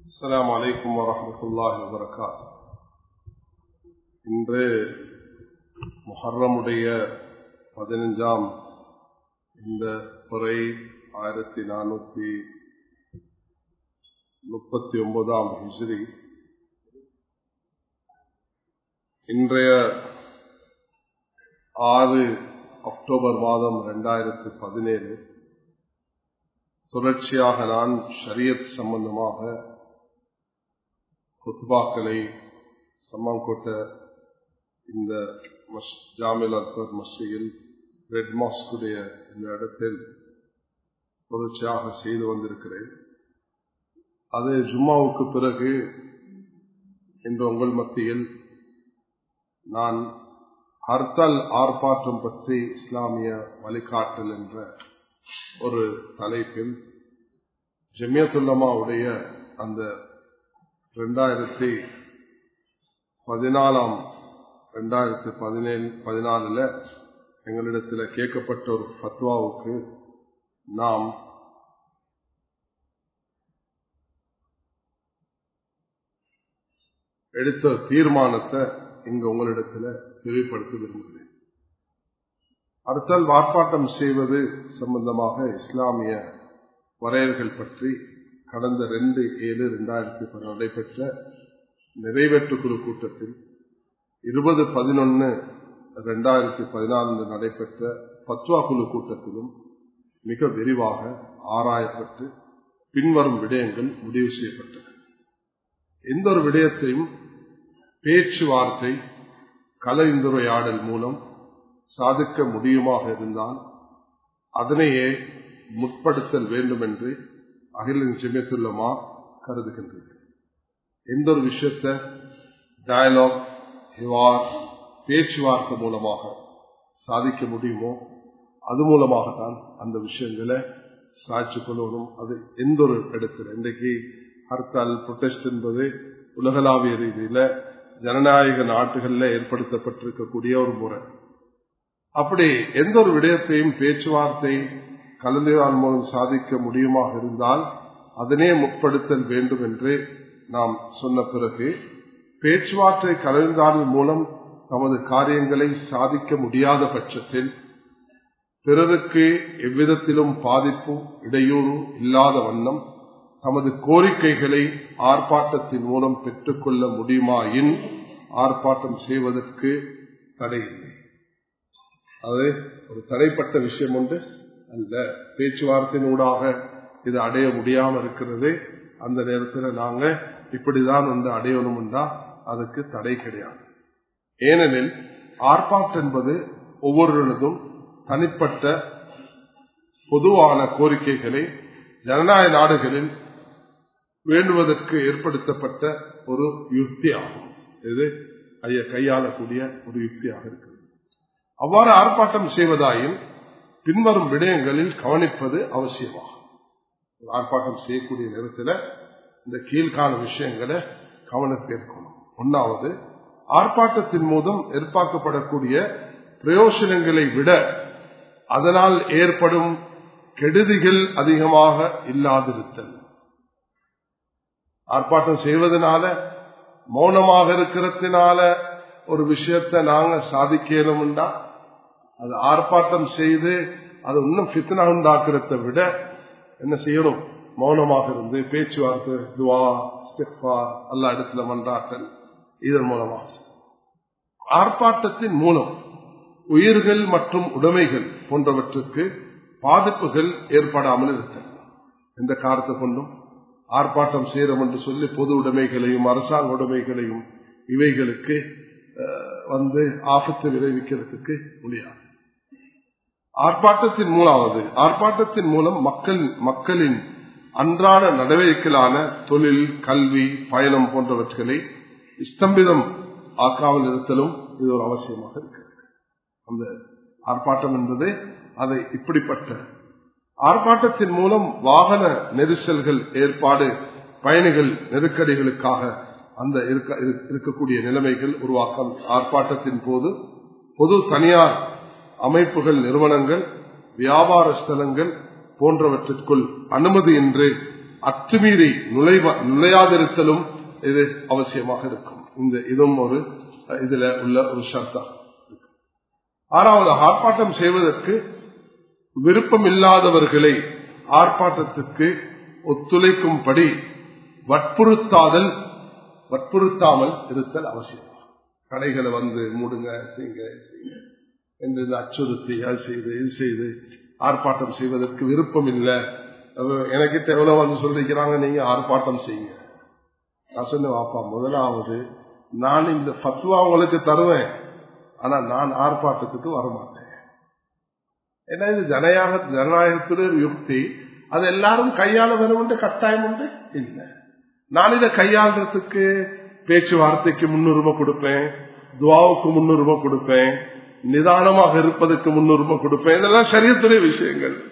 அஸ்லாம் வலைக்கம் வரமத்துல்லாஹி வபரகாத் இன்று முஹர்ரமுடைய பதினஞ்சாம் இந்த துறை ஆயிரத்தி நானூத்தி முப்பத்தி ஒன்பதாம் ஹிஜ்ரி இன்றைய ஆறு அக்டோபர் மாதம் இரண்டாயிரத்து பதினேழு தொடர்ச்சியாக நான் ஷரியத் சம்பந்தமாக குத்பாக்களை சம்மங்கோட்ட இந்த ஜாமில் அக்பர் மஸ்ஜியில் ரெட் மாஸ்குடைய இந்த இடத்தில் தொடர்ச்சியாக செய்து வந்திருக்கிறேன். அது ஜும்மாவுக்கு பிறகு இன்று உங்கள் மத்தியில் நான் ஹர்த்தல் ஆர்ப்பாட்டம் பற்றி இஸ்லாமிய வழிகாட்டல் என்ற ஒரு தலைப்பில் ஜமியத்துல்லமாவுடைய அந்த ரெண்டாயிரத்தி பதினாலாம் ரெண்டாயிரத்தி பதினேழு பதினாலுல எங்களிடத்தில் கேட்கப்பட்ட ஒரு ஃபத்வாவுக்கு நாம் எடுத்த தீர்மானத்தை இங்கு உங்களிடத்தில் தெளிவுபடுத்த விரும்புகிறேன். அடுத்தால் ஆர்ப்பாட்டம் செய்வது சம்பந்தமாக இஸ்லாமிய வரையர்கள் பற்றி கடந்த ரெண்டு ஏழு இரண்டாயிரத்தி நடைபெற்ற நிறைவேற்று குழு கூட்டத்தில் இருபது பதினொன்னு இரண்டாயிரத்தி பதினான்கு நடைபெற்ற பத்வா குழு கூட்டத்திலும் மிக விரிவாக ஆராயப்பட்டு பின்வரும் விடயங்கள் முடிவு செய்யப்பட்டன. எந்த ஒரு விடயத்தையும் பேச்சுவார்த்தை கலந்துரையாடல் மூலம் சாதிக்க முடியுமாக இருந்தால் அதனையே முற்படுத்தல் வேண்டும் என்று அகிலின் ஜெமியத்துள்ளமா கருதுகின்றது. எந்த ஒரு விஷயத்த டயலாக் ஹிவார் பேச்சுவார்த்தை மூலமாக சாதிக்க முடியுமோ அது மூலமாகத்தான் அந்த விஷயங்களை சாட்சி கொள்ளணும் அது எந்த ஒரு இடத்துல இன்றைக்கு ஹர்த்தால் புரொட்டஸ்ட் என்பது உலகளாவிய ரீதியில ஜனநாயக நாட்டுகளில் ஏற்படுத்தப்பட்டிருக்கக்கூடிய ஒரு முறை. அப்படி எந்த ஒரு விடயத்தையும் பேச்சுவார்த்தை கலந்துதான் மூலம் சாதிக்க முடியுமாக இருந்தால் அதனே முற்படுத்தல் வேண்டும் என்று நாம் சொன்ன பிறகு பேச்சுவார்த்தை கலந்துரையாடல் மூலம் தமது காரியங்களை சாதிக்க முடியாத பட்சத்தில் பிறருக்கு எவ்விதத்திலும் பாதிப்பு இடையூறு இல்லாத வண்ணம் தமது கோரிக்கைகளை ஆர்ப்பாட்டத்தின் மூலம் பெற்றுக்கொள்ள முடியுமாயின் ஆர்ப்பாட்டம் செய்வதற்கு தடை இல்லை. அது ஒரு தடைப்பட்ட விஷயம் உண்டு. அல்ல பேச்சுவார்த்தையினூடாக இது அடைய முடியாமல் இருக்கிறது. அந்த நேரத்தில் நாங்க இப்படிதான் வந்து அடையணும்டா அதுக்கு தடை கிடையாது. ஏனெனில் ஆர்ப்பாட்டம் என்பது ஒவ்வொருவரதும் தனிப்பட்ட பொதுவான கோரிக்கைகளை ஜனநாயக நாடுகளில் வேண்டுவதற்கு ஏற்படுத்தப்பட்ட ஒரு யுக்தி ஆகும் இது ஐய கையாளக்கூடிய ஒரு யுக்தியாக இருக்கிறது. அவ்வாறு ஆர்ப்பாட்டம் செய்வதாயின் பின்வரும் விடயங்களில் கவனிப்பது அவசியமாகும். ஆர்ப்பாட்டம் செய்யக்கூடிய நேரத்தில் இந்த கீழ்கால விஷயங்களை கவனத்திற்கணும் ஒன்னாவது ஆர்ப்பாட்டத்தின் மூலம் எதிர்பார்க்கப்படக்கூடிய பிரயோசனங்களை விட அதனால் ஏற்படும் கெடுதிகள் அதிகமாக இல்லாதிருத்தல். ஆர்ப்பாட்டம் செய்வதனால மௌனமாக இருக்கிறதுனால ஒரு விஷயத்தை நாங்க சாதிக்கணும்டா அது ஆர்ப்பாட்டம் செய்து அது இன்னும் பித்தனா உண்டாக்குறத விட என்ன செய்யணும்? மௌனமாக இருந்து பேச்சுவார்த்தை துவா ஸ்டெப்பா எல்லா இடத்துல மன்றாட்டல் இதன் மூலமாக ஆர்ப்பாட்டத்தின் மூலம் உயிர்கள் மற்றும் உடைமைகள் போன்றவற்றுக்கு பாதிப்புகள் ஏற்படாமல் இருக்க எந்த காரத்தை கொண்டும்? ஆர்ப்பாட்டம் செய்யறோம் என்று சொல்லி பொது உடைமைகளையும் அரசாங்க உடைமைகளையும் இவைகளுக்கு வந்து ஆபத்து விளைவிக்கிறதுக்கு முடியாது ஆர்ப்பாட்டத்தின் மூலாவது ஆர்ப்பாட்டத்தின் மூலம் மக்கள் மக்களின் அன்றாட நடவடிக்கைகளான தொழில் கல்வி பயணம் போன்றவற்றை ஸ்தம்பிதம் ஆக்காமல் இருத்தலும் இது ஒரு அவசியமாக இருக்கிறது. அந்த ஆர்ப்பாட்டம் என்பது அதை இப்படிப்பட்ட ஆர்ப்பாட்டத்தின் மூலம் வாகன நெரிசல்கள் ஏற்பாடு பயணிகள் நெருக்கடிகளுக்காக அந்த இருக்கக்கூடிய நிலைமைகள் உருவாக்கம். ஆர்ப்பாட்டத்தின் போது பொது தனியார் அமைப்புகள் நிறுவனங்கள் வியாபார ஸ்தலங்கள் போன்றவற்றிற்குள் அனுமதியின்றி அத்துமீறி நுழையாதிருத்தலும் இது அவசியமாக இருக்கும். இந்த இதுவும் ஒரு இதுல உள்ள ஒரு ஷர்த்தா. ஆறாவது ஆர்ப்பாட்டம் செய்வதற்கு விருப்பம் இல்லாதவர்களை ஆர்ப்பாட்டத்துக்கு ஒத்துழைக்கும்படி வற்புறுத்தாதல் வற்புறுத்தாமல் இருத்தல் அவசியம். கடைகளை வந்து மூடுங்க செய்யுங்க செய்யுங்க என்று அச்சுறுத்தி அது செய்து இது செய்து ஆர்ப்பாட்டம் செய்வதற்கு விருப்பம் இல்லை எனக்கு எவ்வளவு வந்து சொல்லிக்கிறாங்க நீங்க ஆர்ப்பாட்டம் செய்யுங்க. நான் சொன்ன வாப்பா முதலாவது நான் இந்த பத்துவா உங்களுக்கு தருவேன். ஆனா நான் ஆர்ப்பாட்டத்துக்கு வரமாட்டேன். ஏன்னா இது ஜனநாயக ஜனநாயகத்துடைய யுக்தி. அது எல்லாரும் கையாள வேணும் கட்டாயம் உண்டு? இல்லை. நான் இதை கையாளுறதுக்கு பேச்சுவார்த்தைக்கு முன்னுரிமை கொடுப்பேன் துவாவுக்கு முன்னுரிமை கொடுப்பேன் நிதானமாக இருப்பதற்கு முன்னுரிமை கொடுப்பேன். இதெல்லாம் சரியத்துடைய விஷயங்கள்.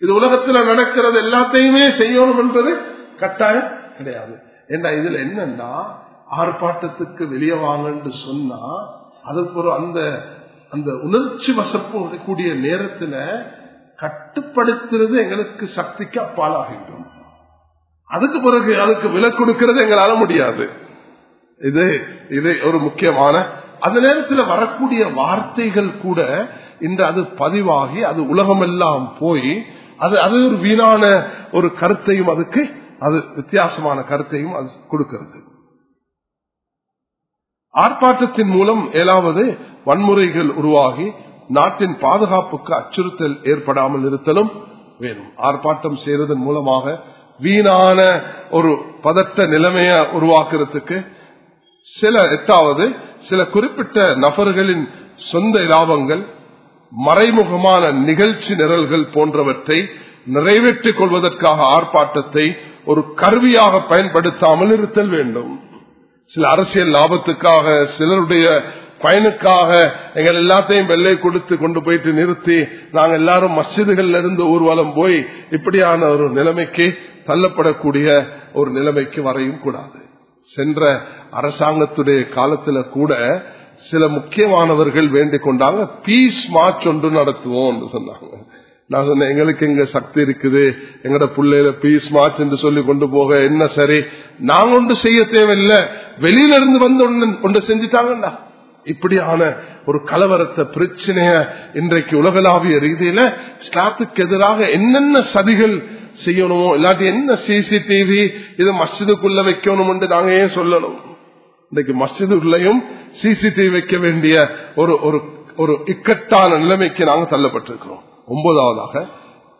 இது உலகத்தில் நடக்கிறது எல்லாத்தையுமே செய்யணும் என்பது கட்டாயம் கிடையாது. ஏன்னா இதுல என்னன்னா ஆர்ப்பாட்டத்துக்கு வெளியே வாங்கன்னு சொன்னா அதுக்கு ஒரு அந்த அந்த உணர்ச்சி வசப்பு கூடிய நேரத்துல கட்டுப்படுத்துறது எங்களுக்கு சக்திக்கு அப்பாலாகின்றோம். அதுக்கு பிறகு அதுக்கு விலை கொடுக்கிறது எங்களால முடியாது. இது இது ஒரு முக்கியமான அந்த நேரத்தில் வரக்கூடிய வார்த்தைகள் கூட இன்று அது பதிவாகி அது உலகமெல்லாம் போய் அது அது ஒரு வீணான ஒரு கருத்தையும் அதுக்கு அது வித்தியாசமான கருத்தையும் அது கொடுக்கிறது. ஆர்ப்பாட்டத்தின் மூலம் ஏழாவது வன்முறைகள் உருவாகி நாட்டின் பாதுகாப்புக்கு அச்சுறுத்தல் ஏற்படாமல் இருத்தலும் வேணும். ஆர்ப்பாட்டம் செய்வதன் மூலமாக வீணான ஒரு பதட்ட நிலைமைய உருவாக்குறதுக்கு சில எட்டாவது சில குறிப்பிட்ட நபர்களின் சொந்த லாபங்கள் மறைமுகமான நிகழ்ச்சி நிரல்கள் போன்றவற்றை நிறைவேற்றிக் கொள்வதற்காக ஆர்ப்பாட்டத்தை ஒரு கருவியாக பயன்படுத்தாமல் இருத்தல் வேண்டும். சில அரசியல் லாபத்துக்காக சிலருடைய பயனுக்காக எங்கள் எல்லாத்தையும் வெள்ளை கொடுத்து கொண்டு போயிட்டு நிறுத்தி நாங்கள் எல்லாரும் மஸ்ஜிதுகள்ல இருந்து ஊர்வலம் போய் இப்படியான ஒரு நிலைமைக்கு தள்ளப்படக்கூடிய ஒரு நிலைமைக்கு வரையும் கூடாது. சென்ற அரசாங்கத்துடைய காலத்துல கூட சில முக்கியமானவர்கள் வேண்டிக் கொண்டாங்க பீஸ் மார்ச் ஒன்று நடத்துவோம் சொன்னாங்க. நான் சொன்னேன் எங்களுக்கு எங்க சக்தி இருக்குது. எங்கட பிள்ளையில பீஸ் மார்ச் என்று சொல்லி கொண்டு போக என்ன சரி? நாங்க ஒன்று செய்ய தேவையில்லை. வெளியில இருந்து வந்து ஒன்று ஒன்று செஞ்சுட்டாங்கடா. இப்படியான ஒரு கலவரத்தை பிரச்சனைய இன்றைக்கு உலகளாவிய ரீதியில ஸ்லாத்துக்கு எதிராக என்னென்ன சதிகள் செய்யணுமோ இல்லாட்டி என்ன சிசிடிவி இது மஸ்ஜிதுக்குள்ள வைக்கணும் நாங்க ஏன் சொல்லணும்? இன்னைக்கு மஸ்ஜிதுக்குள்ளையும் சிசிடிவி வைக்க வேண்டிய ஒரு ஒரு இக்கட்டான நிலைமைக்கு நாங்க தள்ளப்பட்டிருக்கிறோம். ஒன்பதாவதாக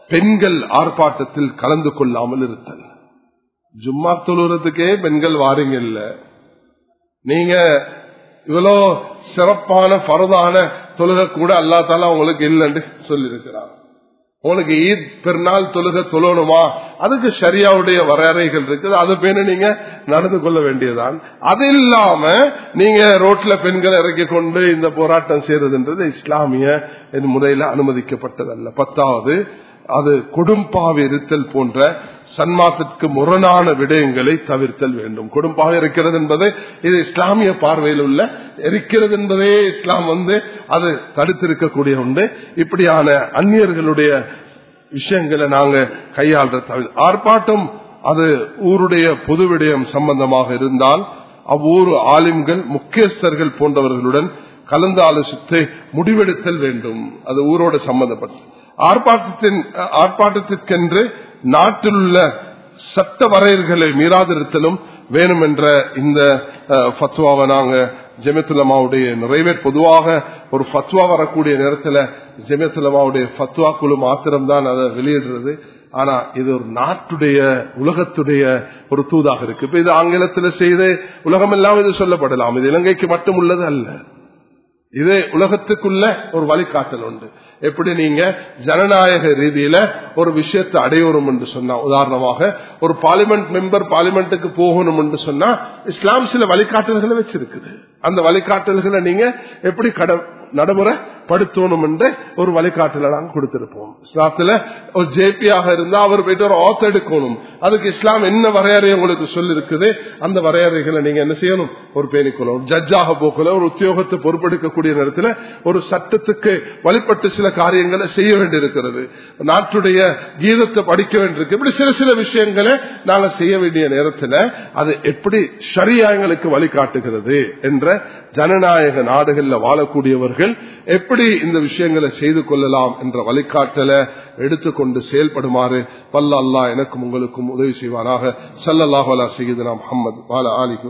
பெண்கள் ஆர்ப்பாட்டத்தில் கலந்து கொள்ளாமல் இருத்தல். ஜும்மா தொழுறதுக்கே பெண்கள் வாரிங்க இல்ல. நீங்க இவ்வளோ சிறப்பான பரதான தொழுக கூட அல்லா தால உங்களுக்கு இல்லைன்னு சொல்லியிருக்கிறார். உங்களுக்கு ஈத் பெருநாள் தொழுக தொழணுமா? அதுக்கு சரியாவுடைய வரையறைகள் இருக்குது. அது பேரு நீங்க நடந்து கொள்ள வேண்டியதான் அது இல்லாம நீங்க ரோட்ல பெண்களை இறக்கி கொண்டு இந்த போராட்டம் செய்யறதுன்றது இஸ்லாமிய முறையில அனுமதிக்கப்பட்டதல்ல. பத்தாவது அது கொடும்பாக இருத்தல் போன்ற சன்மாத்திற்கு முரணான விடயங்களை தவிர்த்தல் வேண்டும். கொடும்பாக இருக்கிறது என்பது இது இஸ்லாமிய பார்வையில் உள்ள இருக்கிறது என்பதே இஸ்லாம் வந்து அது தடுத்திருக்கக்கூடிய உண்டு. இப்படியான அந்நியர்களுடைய விஷயங்களை நாங்க கையாள்ற தவிர ஆர்ப்பாட்டம் அது ஊருடைய பொது விடயம் சம்பந்தமாக இருந்தால் அவ்வூர் ஆலிம்கள் முக்கியஸ்தர்கள் போன்றவர்களுடன் கலந்து ஆலோசித்து முடிவெடுத்தல் வேண்டும். அது ஊரோடு சம்பந்தப்பட்டது. ஆர்ப்பாட்டத்தின் ஆர்ப்பாட்டத்திற்கென்று நாட்டில் உள்ள சட்ட வரையர்களை மீறாதிருத்தலும் வேணும் என்ற இந்த ஃபத்வாவை நாங்க ஜெமித்துலமாவுடைய நிறைவேற் பொதுவாக ஒரு ஃபத்வா வரக்கூடிய நேரத்தில் ஜெமித்துலமாவுடைய ஃபத்வா குழு மாத்திரம்தான் அதை வெளியிடுறது. ஆனா இது ஒரு நாட்டுடைய உலகத்துடைய ஒரு தூதாக இருக்கு. இப்ப இது ஆங்கிலத்தில் செய்து உலகம் எல்லாம் இது சொல்லப்படலாம். இது இலங்கைக்கு மட்டும் உள்ளது அல்ல. இது உலகத்துக்குள்ள ஒரு வழிகாட்டல் உண்டு. எப்படி நீங்க ஜனநாயக ரீதியில ஒரு விஷயத்தை அடையணும் என்று சொன்னா உதாரணமாக ஒரு பார்லிமெண்ட் மெம்பர் பார்லிமெண்ட்டுக்கு போகணும் என்று சொன்னா இஸ்லாம் சில வழிகாட்டல்களை வச்சிருக்குது. அந்த வழிகாட்டல்களை நீங்க எப்படி நடைமுறை நடைமுறைப்படுத்தணும் என்று ஒரு வழிகாட்டுல நாங்கள் கொடுத்திருப்போம். இஸ்லாத்துல ஒரு ஜேபியாக இருந்தா அவர் போயிட்டு ஒரு ஆத்த எடுக்கணும். அதுக்கு இஸ்லாம் என்ன வரையறை உங்களுக்கு சொல்லி இருக்குது அந்த வரையறைகளை நீங்க என்ன செய்யணும்? ஒரு பேணிக்கொள்ளணும். ஜட்ஜாக போக்கல ஒரு உத்தியோகத்தை பொறுப்பெடுக்கக்கூடிய நேரத்தில் ஒரு சட்டத்துக்கு வழிபட்டு சில காரியங்களை செய்ய வேண்டியிருக்கிறது. நாட்டுடைய கீதத்தை படிக்க வேண்டியிருக்கு. இப்படி சில சில விஷயங்களை நாங்கள் செய்ய வேண்டிய நேரத்தில் அது எப்படி சரியா எங்களுக்கு வழிகாட்டுகிறது என்ற ஜனநாயக நாடுகளில் வாழக்கூடியவர்கள் எப்படி இந்த விஷயங்களை செய்து கொள்ளலாம் என்ற வழிகாட்டலை எடுத்துக்கொண்டு செயல்படுமாறு பல்ல அல்லா எனக்கும் உங்களுக்கும் உதவி செய்வாராக சல்லல்லாஹு செய்து நாம் அஹமது வால ஆலிக்கு